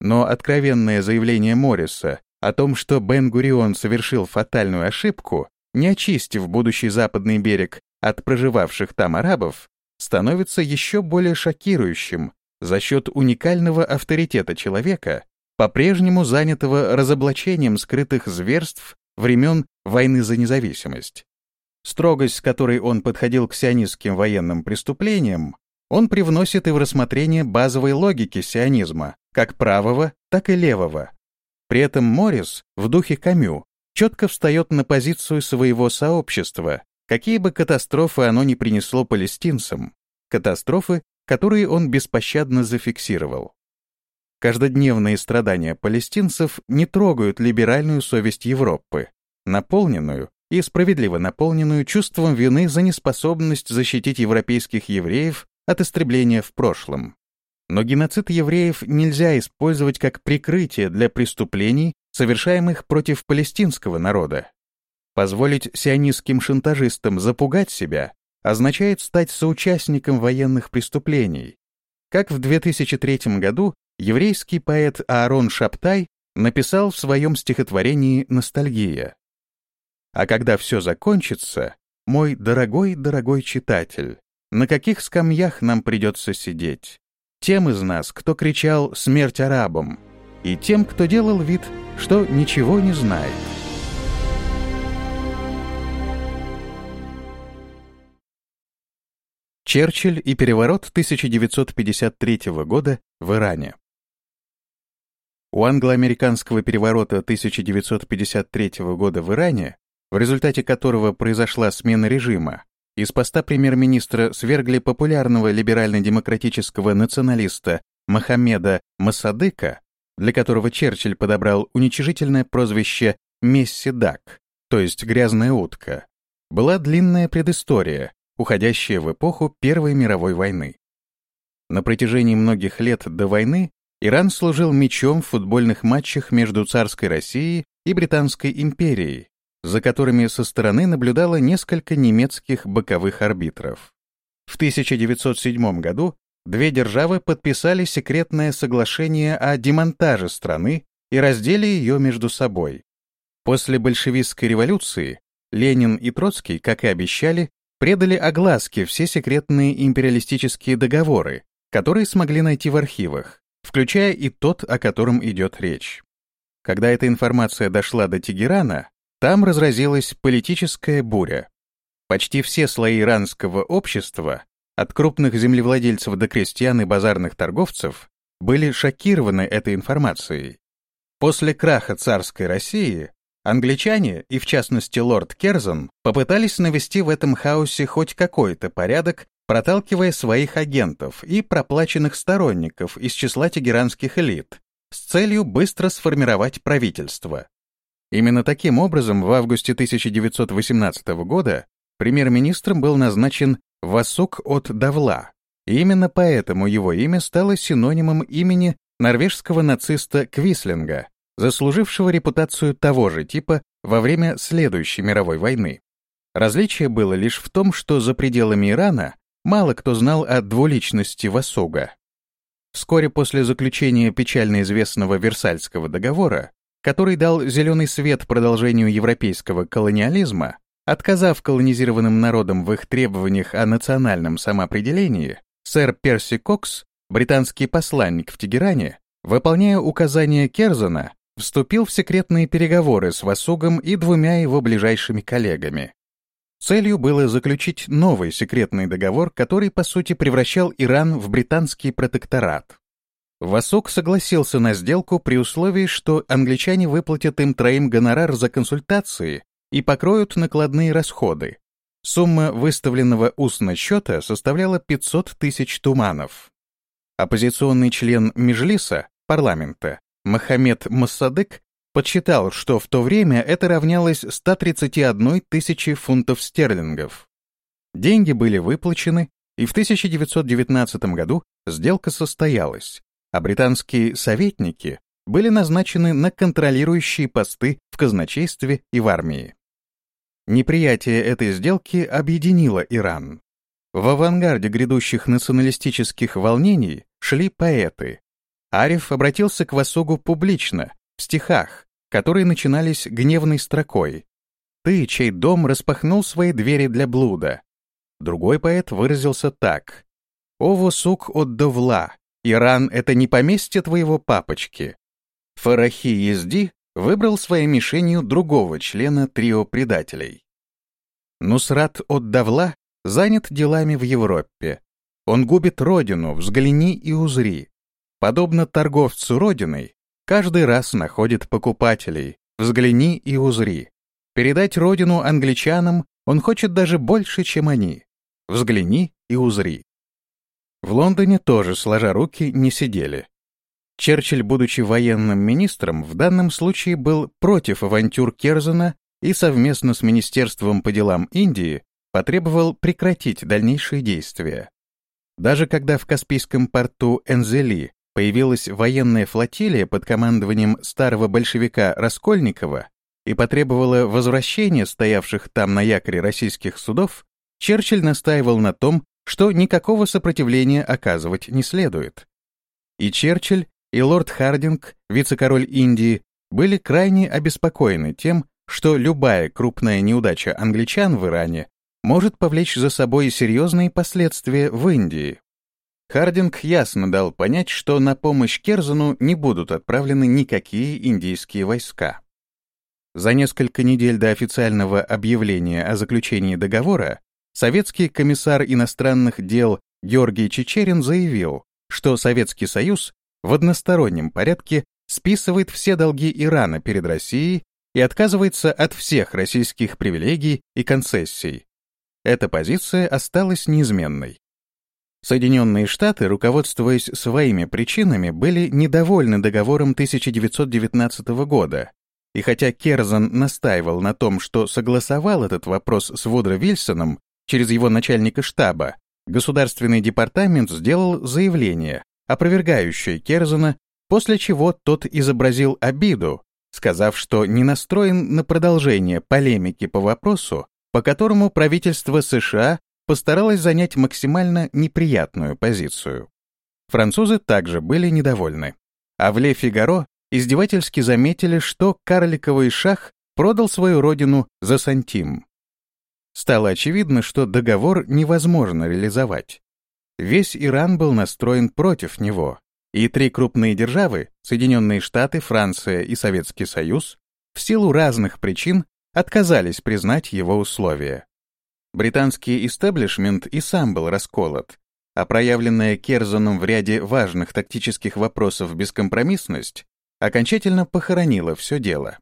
A: Но откровенное заявление Морриса о том, что Бен-Гурион совершил фатальную ошибку, не очистив будущий западный берег от проживавших там арабов, становится еще более шокирующим за счет уникального авторитета человека, по-прежнему занятого разоблачением скрытых зверств времен войны за независимость. Строгость, с которой он подходил к сионистским военным преступлениям, он привносит и в рассмотрение базовой логики сионизма, как правого, так и левого. При этом Моррис в духе Камю четко встает на позицию своего сообщества, какие бы катастрофы оно ни принесло палестинцам, катастрофы, которые он беспощадно зафиксировал. Каждодневные страдания палестинцев не трогают либеральную совесть Европы, наполненную и справедливо наполненную чувством вины за неспособность защитить европейских евреев от истребления в прошлом. Но геноцид евреев нельзя использовать как прикрытие для преступлений, совершаемых против палестинского народа. Позволить сионистским шантажистам запугать себя означает стать соучастником военных преступлений. Как в 2003 году еврейский поэт Аарон Шаптай написал в своем стихотворении «Ностальгия». А когда все закончится, мой дорогой-дорогой читатель, на каких скамьях нам придется сидеть? Тем из нас, кто кричал «Смерть арабам!» и тем, кто делал вид, что ничего не знает. Черчилль и переворот 1953 года в Иране. У англо-американского переворота 1953 года в Иране, в результате которого произошла смена режима, из поста премьер-министра свергли популярного либерально-демократического националиста Мохаммеда Масадыка, для которого Черчилль подобрал уничижительное прозвище «Месси-Дак», то есть «грязная утка», была длинная предыстория, уходящая в эпоху Первой мировой войны. На протяжении многих лет до войны Иран служил мячом в футбольных матчах между царской Россией и Британской империей, за которыми со стороны наблюдало несколько немецких боковых арбитров. В 1907 году две державы подписали секретное соглашение о демонтаже страны и разделе ее между собой. После большевистской революции Ленин и Троцкий, как и обещали, предали огласке все секретные империалистические договоры, которые смогли найти в архивах, включая и тот, о котором идет речь. Когда эта информация дошла до Тегерана, там разразилась политическая буря. Почти все слои иранского общества, от крупных землевладельцев до крестьян и базарных торговцев, были шокированы этой информацией. После краха царской России англичане, и в частности лорд Керзон, попытались навести в этом хаосе хоть какой-то порядок проталкивая своих агентов и проплаченных сторонников из числа тегеранских элит с целью быстро сформировать правительство. Именно таким образом в августе 1918 года премьер-министром был назначен Васук от Давла, и именно поэтому его имя стало синонимом имени норвежского нациста Квислинга, заслужившего репутацию того же типа во время следующей мировой войны. Различие было лишь в том, что за пределами Ирана мало кто знал о двуличности Васуга. Вскоре после заключения печально известного Версальского договора, который дал зеленый свет продолжению европейского колониализма, отказав колонизированным народам в их требованиях о национальном самоопределении, сэр Перси Кокс, британский посланник в Тегеране, выполняя указания Керзона, вступил в секретные переговоры с Васугом и двумя его ближайшими коллегами. Целью было заключить новый секретный договор, который, по сути, превращал Иран в британский протекторат. Васук согласился на сделку при условии, что англичане выплатят им троим гонорар за консультации и покроют накладные расходы. Сумма выставленного устно счета составляла 500 тысяч туманов. Оппозиционный член Межлиса, парламента, Мохаммед Моссадык подсчитал, что в то время это равнялось 131 тысячи фунтов стерлингов. Деньги были выплачены, и в 1919 году сделка состоялась, а британские советники были назначены на контролирующие посты в казначействе и в армии. Неприятие этой сделки объединило Иран. В авангарде грядущих националистических волнений шли поэты. Ариф обратился к Васугу публично, в стихах, которые начинались гневной строкой. «Ты, чей дом распахнул свои двери для блуда». Другой поэт выразился так. «Ово сук от довла, Иран — это не поместье твоего папочки». Фарахи Езди выбрал своей мишенью другого члена трио предателей. Нусрат от Давла занят делами в Европе. Он губит родину, взгляни и узри. Подобно торговцу родиной, каждый раз находит покупателей. Взгляни и узри. Передать родину англичанам он хочет даже больше, чем они. Взгляни и узри. В Лондоне тоже, сложа руки, не сидели. Черчилль, будучи военным министром, в данном случае был против авантюр Керзена и совместно с Министерством по делам Индии потребовал прекратить дальнейшие действия. Даже когда в Каспийском порту Энзели появилась военная флотилия под командованием старого большевика Раскольникова и потребовала возвращения стоявших там на якоре российских судов, Черчилль настаивал на том, что никакого сопротивления оказывать не следует. И Черчилль, и лорд Хардинг, вице-король Индии, были крайне обеспокоены тем, что любая крупная неудача англичан в Иране может повлечь за собой серьезные последствия в Индии. Хардинг ясно дал понять, что на помощь Керзану не будут отправлены никакие индийские войска. За несколько недель до официального объявления о заключении договора советский комиссар иностранных дел Георгий Чечерин заявил, что Советский Союз в одностороннем порядке списывает все долги Ирана перед Россией и отказывается от всех российских привилегий и концессий. Эта позиция осталась неизменной. Соединенные Штаты, руководствуясь своими причинами, были недовольны договором 1919 года, и хотя Керзан настаивал на том, что согласовал этот вопрос с Вудро Вильсоном через его начальника штаба, Государственный департамент сделал заявление, опровергающее Керзана после чего тот изобразил обиду, сказав, что не настроен на продолжение полемики по вопросу, по которому правительство США постаралось занять максимально неприятную позицию. Французы также были недовольны. А в «Ле Фигаро» издевательски заметили, что карликовый шах продал свою родину за сантим. Стало очевидно, что договор невозможно реализовать. Весь Иран был настроен против него, и три крупные державы, Соединенные Штаты, Франция и Советский Союз, в силу разных причин отказались признать его условия. Британский истеблишмент и сам был расколот, а проявленная Керзоном в ряде важных тактических вопросов бескомпромиссность окончательно похоронила все дело.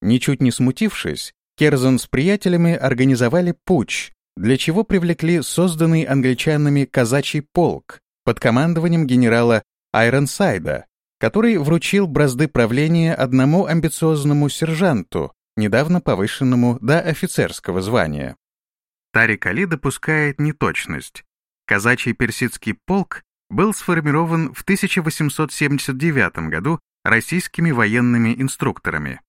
A: Ничуть не смутившись, Керзон с приятелями организовали путч, для чего привлекли созданный англичанами казачий полк под командованием генерала Айронсайда, который вручил бразды правления одному амбициозному сержанту, недавно повышенному до офицерского звания. Тарик Али допускает неточность. Казачий персидский полк был сформирован в 1879 году российскими военными инструкторами.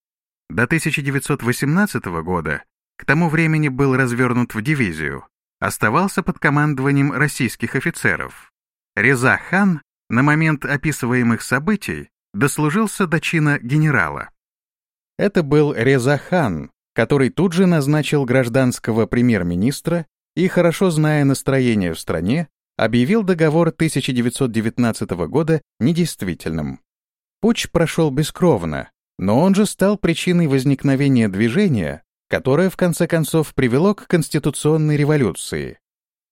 A: До 1918 года к тому времени был развернут в дивизию, оставался под командованием российских офицеров. Реза хан на момент описываемых событий дослужился до чина генерала. Это был Реза хан, который тут же назначил гражданского премьер-министра и, хорошо зная настроение в стране, объявил договор 1919 года недействительным. Путч прошел бескровно, но он же стал причиной возникновения движения, которое в конце концов привело к конституционной революции.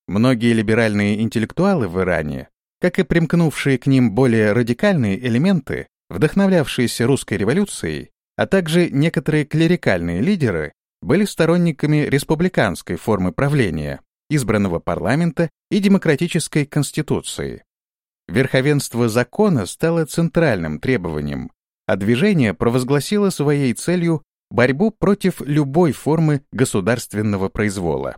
A: Многие либеральные интеллектуалы в Иране, как и примкнувшие к ним более радикальные элементы, вдохновлявшиеся русской революцией, а также некоторые клерикальные лидеры, были сторонниками республиканской формы правления, избранного парламента и демократической конституции. Верховенство закона стало центральным требованием, а движение провозгласило своей целью борьбу против любой формы государственного произвола.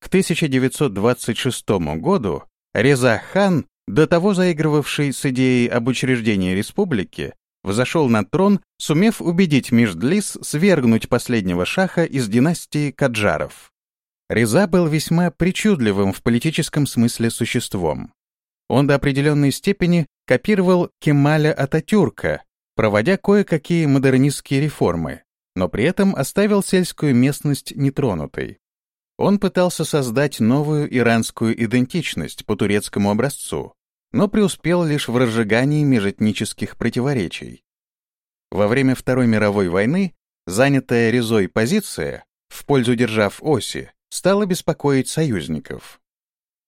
A: К 1926 году Реза хан, до того заигрывавший с идеей об учреждении республики, взошел на трон, сумев убедить Междлис свергнуть последнего шаха из династии Каджаров. Реза был весьма причудливым в политическом смысле существом. Он до определенной степени копировал Кемаля Ататюрка, проводя кое-какие модернистские реформы, но при этом оставил сельскую местность нетронутой. Он пытался создать новую иранскую идентичность по турецкому образцу, но преуспел лишь в разжигании межэтнических противоречий. Во время Второй мировой войны занятая Резой позиция в пользу держав оси стала беспокоить союзников.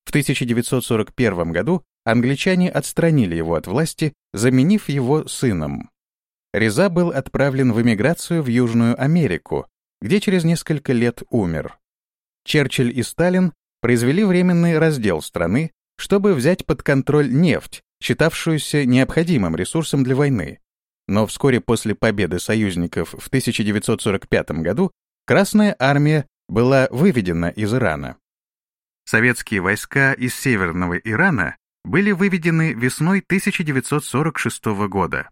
A: В 1941 году англичане отстранили его от власти, заменив его сыном. Реза был отправлен в эмиграцию в Южную Америку, где через несколько лет умер. Черчилль и Сталин произвели временный раздел страны, чтобы взять под контроль нефть, считавшуюся необходимым ресурсом для войны. Но вскоре после победы союзников в 1945 году Красная армия была выведена из Ирана. Советские войска из Северного Ирана были выведены весной 1946 года.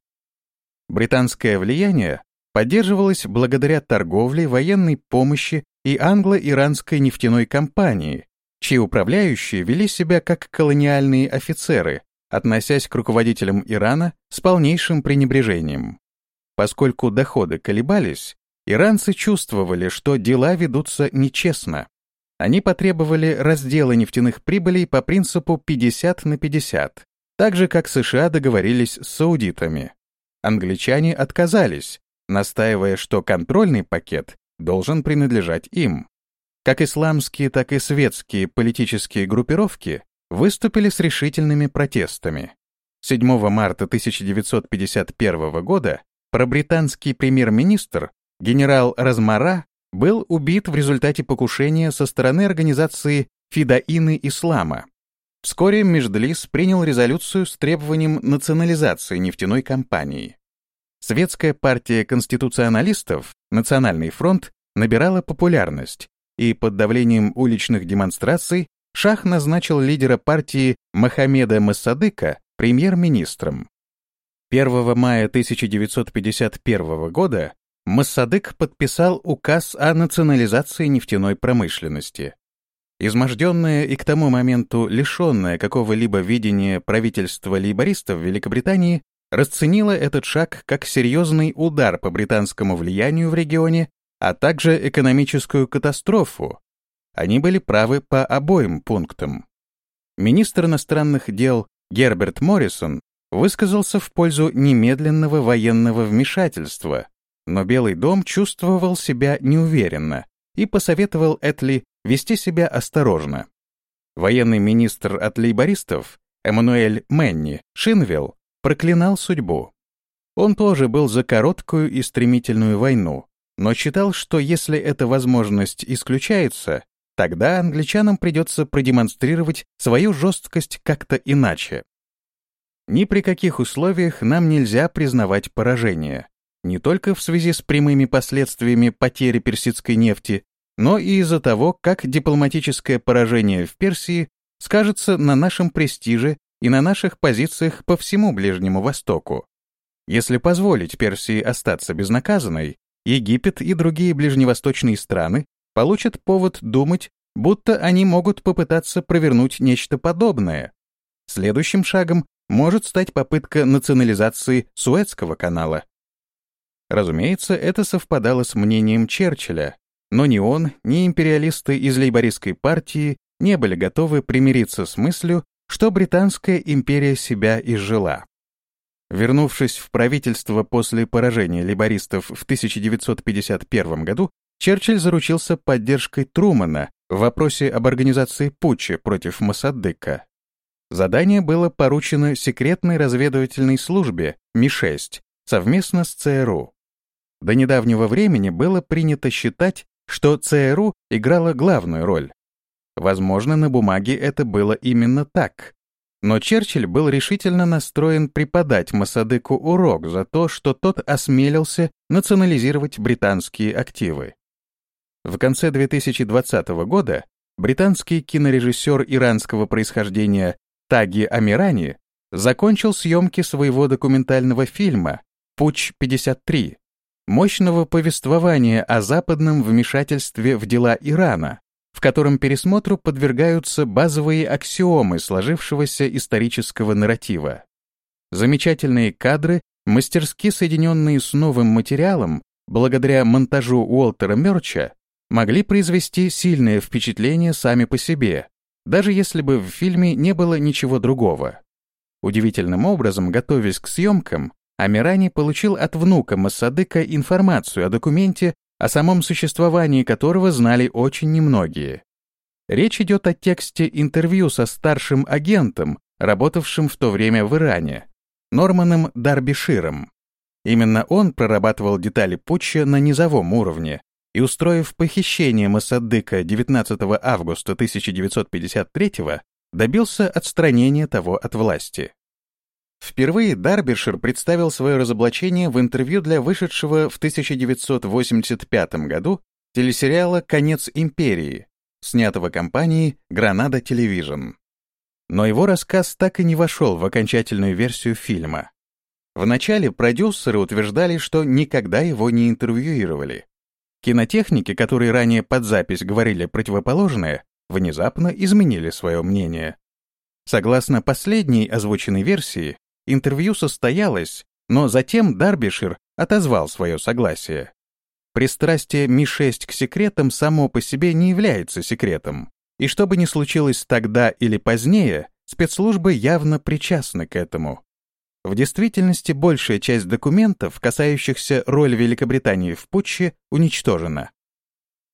A: Британское влияние поддерживалось благодаря торговле, военной помощи и англо-иранской нефтяной компании, чьи управляющие вели себя как колониальные офицеры, относясь к руководителям Ирана с полнейшим пренебрежением. Поскольку доходы колебались, иранцы чувствовали, что дела ведутся нечестно. Они потребовали раздела нефтяных прибылей по принципу 50 на 50, так же, как США договорились с саудитами. Англичане отказались, настаивая, что контрольный пакет должен принадлежать им. Как исламские, так и светские политические группировки выступили с решительными протестами. 7 марта 1951 года пробританский премьер-министр генерал Размара был убит в результате покушения со стороны организации «Фидаины Ислама». Вскоре Междлис принял резолюцию с требованием национализации нефтяной компании. Светская партия конституционалистов, Национальный фронт, набирала популярность, и под давлением уличных демонстраций Шах назначил лидера партии Мохаммеда Массадыка премьер-министром. 1 мая 1951 года Массадык подписал указ о национализации нефтяной промышленности. Изможденное и к тому моменту лишенное какого-либо видения правительства лейбористов Великобритании расценило этот шаг как серьезный удар по британскому влиянию в регионе, а также экономическую катастрофу. Они были правы по обоим пунктам. Министр иностранных дел Герберт Моррисон высказался в пользу немедленного военного вмешательства, но Белый дом чувствовал себя неуверенно и посоветовал Этли вести себя осторожно. Военный министр от лейбористов Эммануэль Менни Шинвилл проклинал судьбу. Он тоже был за короткую и стремительную войну, но считал, что если эта возможность исключается, тогда англичанам придется продемонстрировать свою жесткость как-то иначе. Ни при каких условиях нам нельзя признавать поражение, не только в связи с прямыми последствиями потери персидской нефти, но и из-за того, как дипломатическое поражение в Персии скажется на нашем престиже и на наших позициях по всему Ближнему Востоку. Если позволить Персии остаться безнаказанной, Египет и другие ближневосточные страны получат повод думать, будто они могут попытаться провернуть нечто подобное. Следующим шагом может стать попытка национализации Суэцкого канала. Разумеется, это совпадало с мнением Черчилля, но ни он, ни империалисты из лейбористской партии не были готовы примириться с мыслью, что Британская империя себя изжила. Вернувшись в правительство после поражения лейбористов в 1951 году, Черчилль заручился поддержкой Трумана в вопросе об организации путча против Моссаддыка. Задание было поручено секретной разведывательной службе Ми-6 совместно с ЦРУ. До недавнего времени было принято считать, что ЦРУ играла главную роль. Возможно, на бумаге это было именно так. Но Черчилль был решительно настроен преподать Масадыку урок за то, что тот осмелился национализировать британские активы. В конце 2020 года британский кинорежиссер иранского происхождения Таги Амирани закончил съемки своего документального фильма «Путь-53», мощного повествования о западном вмешательстве в дела Ирана, в котором пересмотру подвергаются базовые аксиомы сложившегося исторического нарратива. Замечательные кадры, мастерски соединенные с новым материалом, благодаря монтажу Уолтера Мерча, могли произвести сильное впечатление сами по себе, даже если бы в фильме не было ничего другого. Удивительным образом, готовясь к съемкам, Амирани получил от внука Массадыка информацию о документе, о самом существовании которого знали очень немногие. Речь идет о тексте интервью со старшим агентом, работавшим в то время в Иране, Норманом Дарбиширом. Именно он прорабатывал детали путча на низовом уровне и, устроив похищение Массадыка 19 августа 1953 добился отстранения того от власти. Впервые Дарбишир представил свое разоблачение в интервью для вышедшего в 1985 году телесериала «Конец империи», снятого компанией «Гранада Телевижн». Но его рассказ так и не вошел в окончательную версию фильма. Вначале продюсеры утверждали, что никогда его не интервьюировали. Кинотехники, которые ранее под запись говорили противоположное, внезапно изменили свое мнение. Согласно последней озвученной версии, Интервью состоялось, но затем Дарбишир отозвал свое согласие. Пристрастие Ми-6 к секретам само по себе не является секретом, и что бы ни случилось тогда или позднее, спецслужбы явно причастны к этому. В действительности большая часть документов, касающихся роли Великобритании в путче, уничтожена.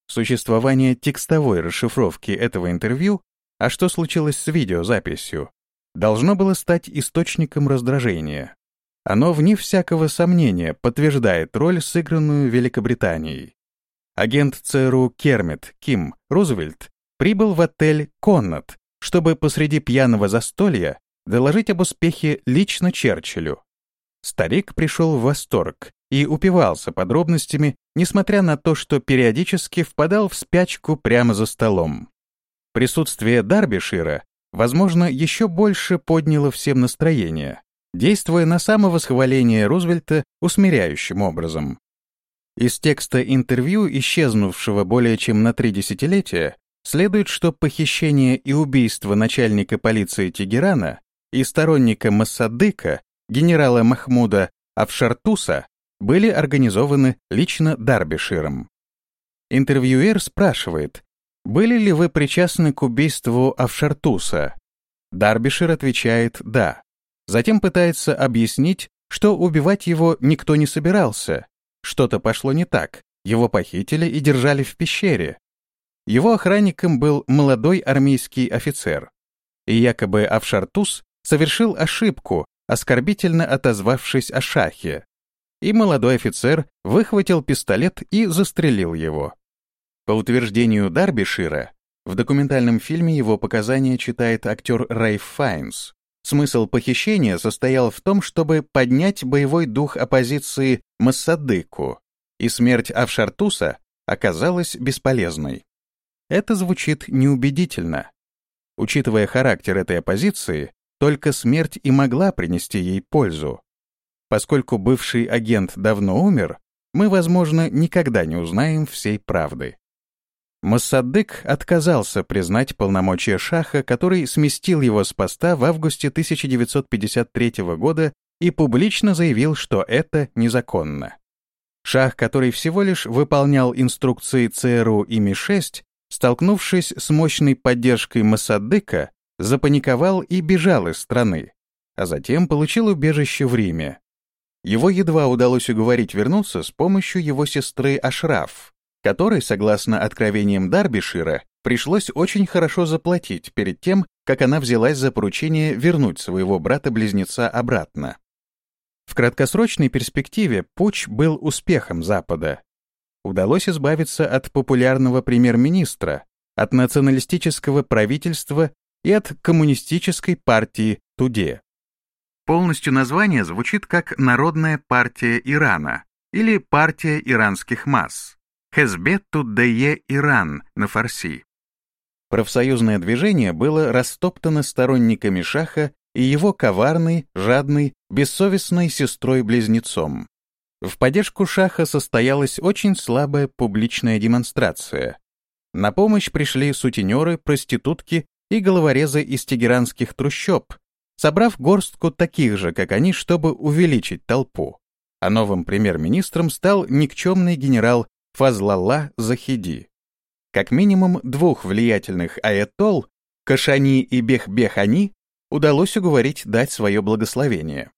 A: Существование текстовой расшифровки этого интервью, а что случилось с видеозаписью, должно было стать источником раздражения. Оно, вне всякого сомнения, подтверждает роль, сыгранную Великобританией. Агент ЦРУ Кермит Ким Рузвельт прибыл в отель «Коннот», чтобы посреди пьяного застолья доложить об успехе лично Черчиллю. Старик пришел в восторг и упивался подробностями, несмотря на то, что периодически впадал в спячку прямо за столом. Присутствие Дарбишира возможно, еще больше подняло всем настроение, действуя на самовосхваление Рузвельта усмиряющим образом. Из текста интервью, исчезнувшего более чем на три десятилетия, следует, что похищение и убийство начальника полиции Тегерана и сторонника Массадыка, генерала Махмуда Авшартуса, были организованы лично Дарбиширом. Интервьюер спрашивает, были ли вы причастны к убийству Авшартуса? Дарбишир отвечает «да». Затем пытается объяснить, что убивать его никто не собирался, что-то пошло не так, его похитили и держали в пещере. Его охранником был молодой армейский офицер. И якобы Авшартус совершил ошибку, оскорбительно отозвавшись о шахе. И молодой офицер выхватил пистолет и застрелил его. По утверждению Дарбишира, в документальном фильме его показания читает актер Райф Файнс. Смысл похищения состоял в том, чтобы поднять боевой дух оппозиции Массадыку, и смерть Авшартуса оказалась бесполезной. Это звучит неубедительно. Учитывая характер этой оппозиции, только смерть и могла принести ей пользу. Поскольку бывший агент давно умер, мы, возможно, никогда не узнаем всей правды. Моссадык отказался признать полномочия Шаха, который сместил его с поста в августе 1953 года и публично заявил, что это незаконно. Шах, который всего лишь выполнял инструкции ЦРУ и Ми-6, столкнувшись с мощной поддержкой Моссадыка, запаниковал и бежал из страны, а затем получил убежище в Риме. Его едва удалось уговорить вернуться с помощью его сестры Ашраф, которой, согласно откровениям Дарбишира, пришлось очень хорошо заплатить перед тем, как она взялась за поручение вернуть своего брата-близнеца обратно. В краткосрочной перспективе путч был успехом Запада. Удалось избавиться от популярного премьер-министра, от националистического правительства и от коммунистической партии Туде. Полностью название звучит как Народная партия Ирана или Партия иранских масс. Хезбетту Дее Иран на фарси. Профсоюзное движение было растоптано сторонниками Шаха и его коварной, жадной, бессовестной сестрой-близнецом. В поддержку Шаха состоялась очень слабая публичная демонстрация. На помощь пришли сутенеры, проститутки и головорезы из тегеранских трущоб, собрав горстку таких же, как они, чтобы увеличить толпу. А новым премьер-министром стал никчемный генерал Фазлалла Захиди. Как минимум двух влиятельных аятол, Кашани и Бехбехани, удалось уговорить дать свое благословение.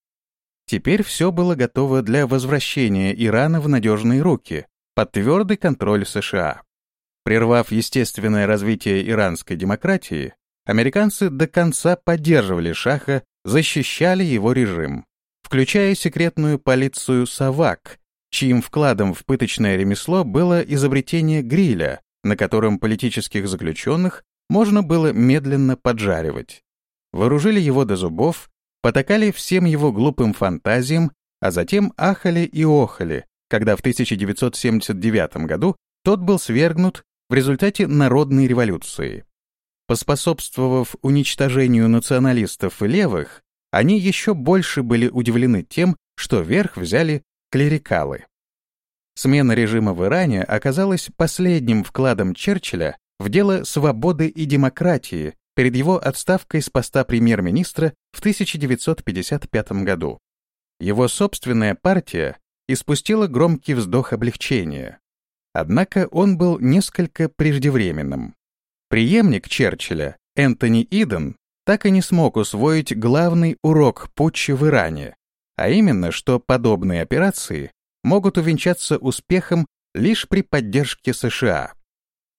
A: Теперь все было готово для возвращения Ирана в надежные руки, под твердый контроль США. Прервав естественное развитие иранской демократии, американцы до конца поддерживали Шаха, защищали его режим, включая секретную полицию «Савак», чьим вкладом в пыточное ремесло было изобретение гриля, на котором политических заключенных можно было медленно поджаривать. Вооружили его до зубов, потакали всем его глупым фантазиям, а затем ахали и охали, когда в 1979 году тот был свергнут в результате народной революции. Поспособствовав уничтожению националистов и левых, они еще больше были удивлены тем, что верх взяли клерикалы. Смена режима в Иране оказалась последним вкладом Черчилля в дело свободы и демократии перед его отставкой с поста премьер-министра в 1955 году. Его собственная партия испустила громкий вздох облегчения. Однако он был несколько преждевременным. Преемник Черчилля, Энтони Иден, так и не смог усвоить главный урок путча в Иране, а именно, что подобные операции могут увенчаться успехом лишь при поддержке США.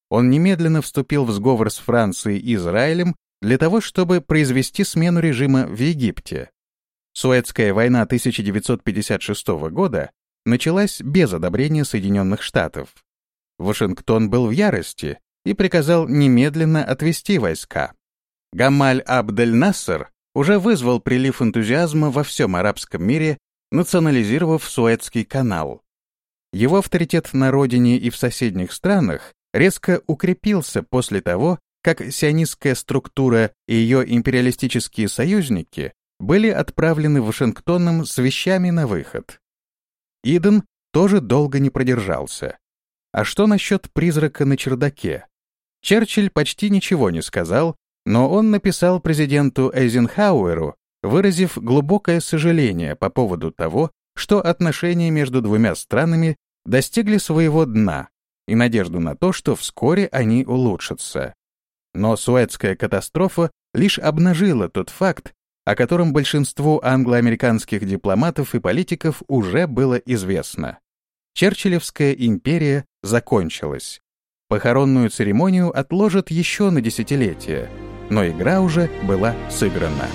A: Он немедленно вступил в сговор с Францией и Израилем для того, чтобы произвести смену режима в Египте. Суэцкая война 1956 года началась без одобрения Соединенных Штатов. Вашингтон был в ярости и приказал немедленно отвести войска. Гамаль Абдель-Нассер уже вызвал прилив энтузиазма во всем арабском мире, национализировав Суэцкий канал. Его авторитет на родине и в соседних странах резко укрепился после того, как сионистская структура и ее империалистические союзники были отправлены Вашингтоном с вещами на выход. Иден тоже долго не продержался. А что насчет призрака на чердаке? Черчилль почти ничего не сказал, но он написал президенту Эйзенхауэру, выразив глубокое сожаление по поводу того, что отношения между двумя странами достигли своего дна и надежду на то, что вскоре они улучшатся. Но Суэцкая катастрофа лишь обнажила тот факт, о котором большинству англо-американских дипломатов и политиков уже было известно. Черчиллевская империя закончилась. Похоронную церемонию отложат еще на десятилетия, но игра уже была сыграна.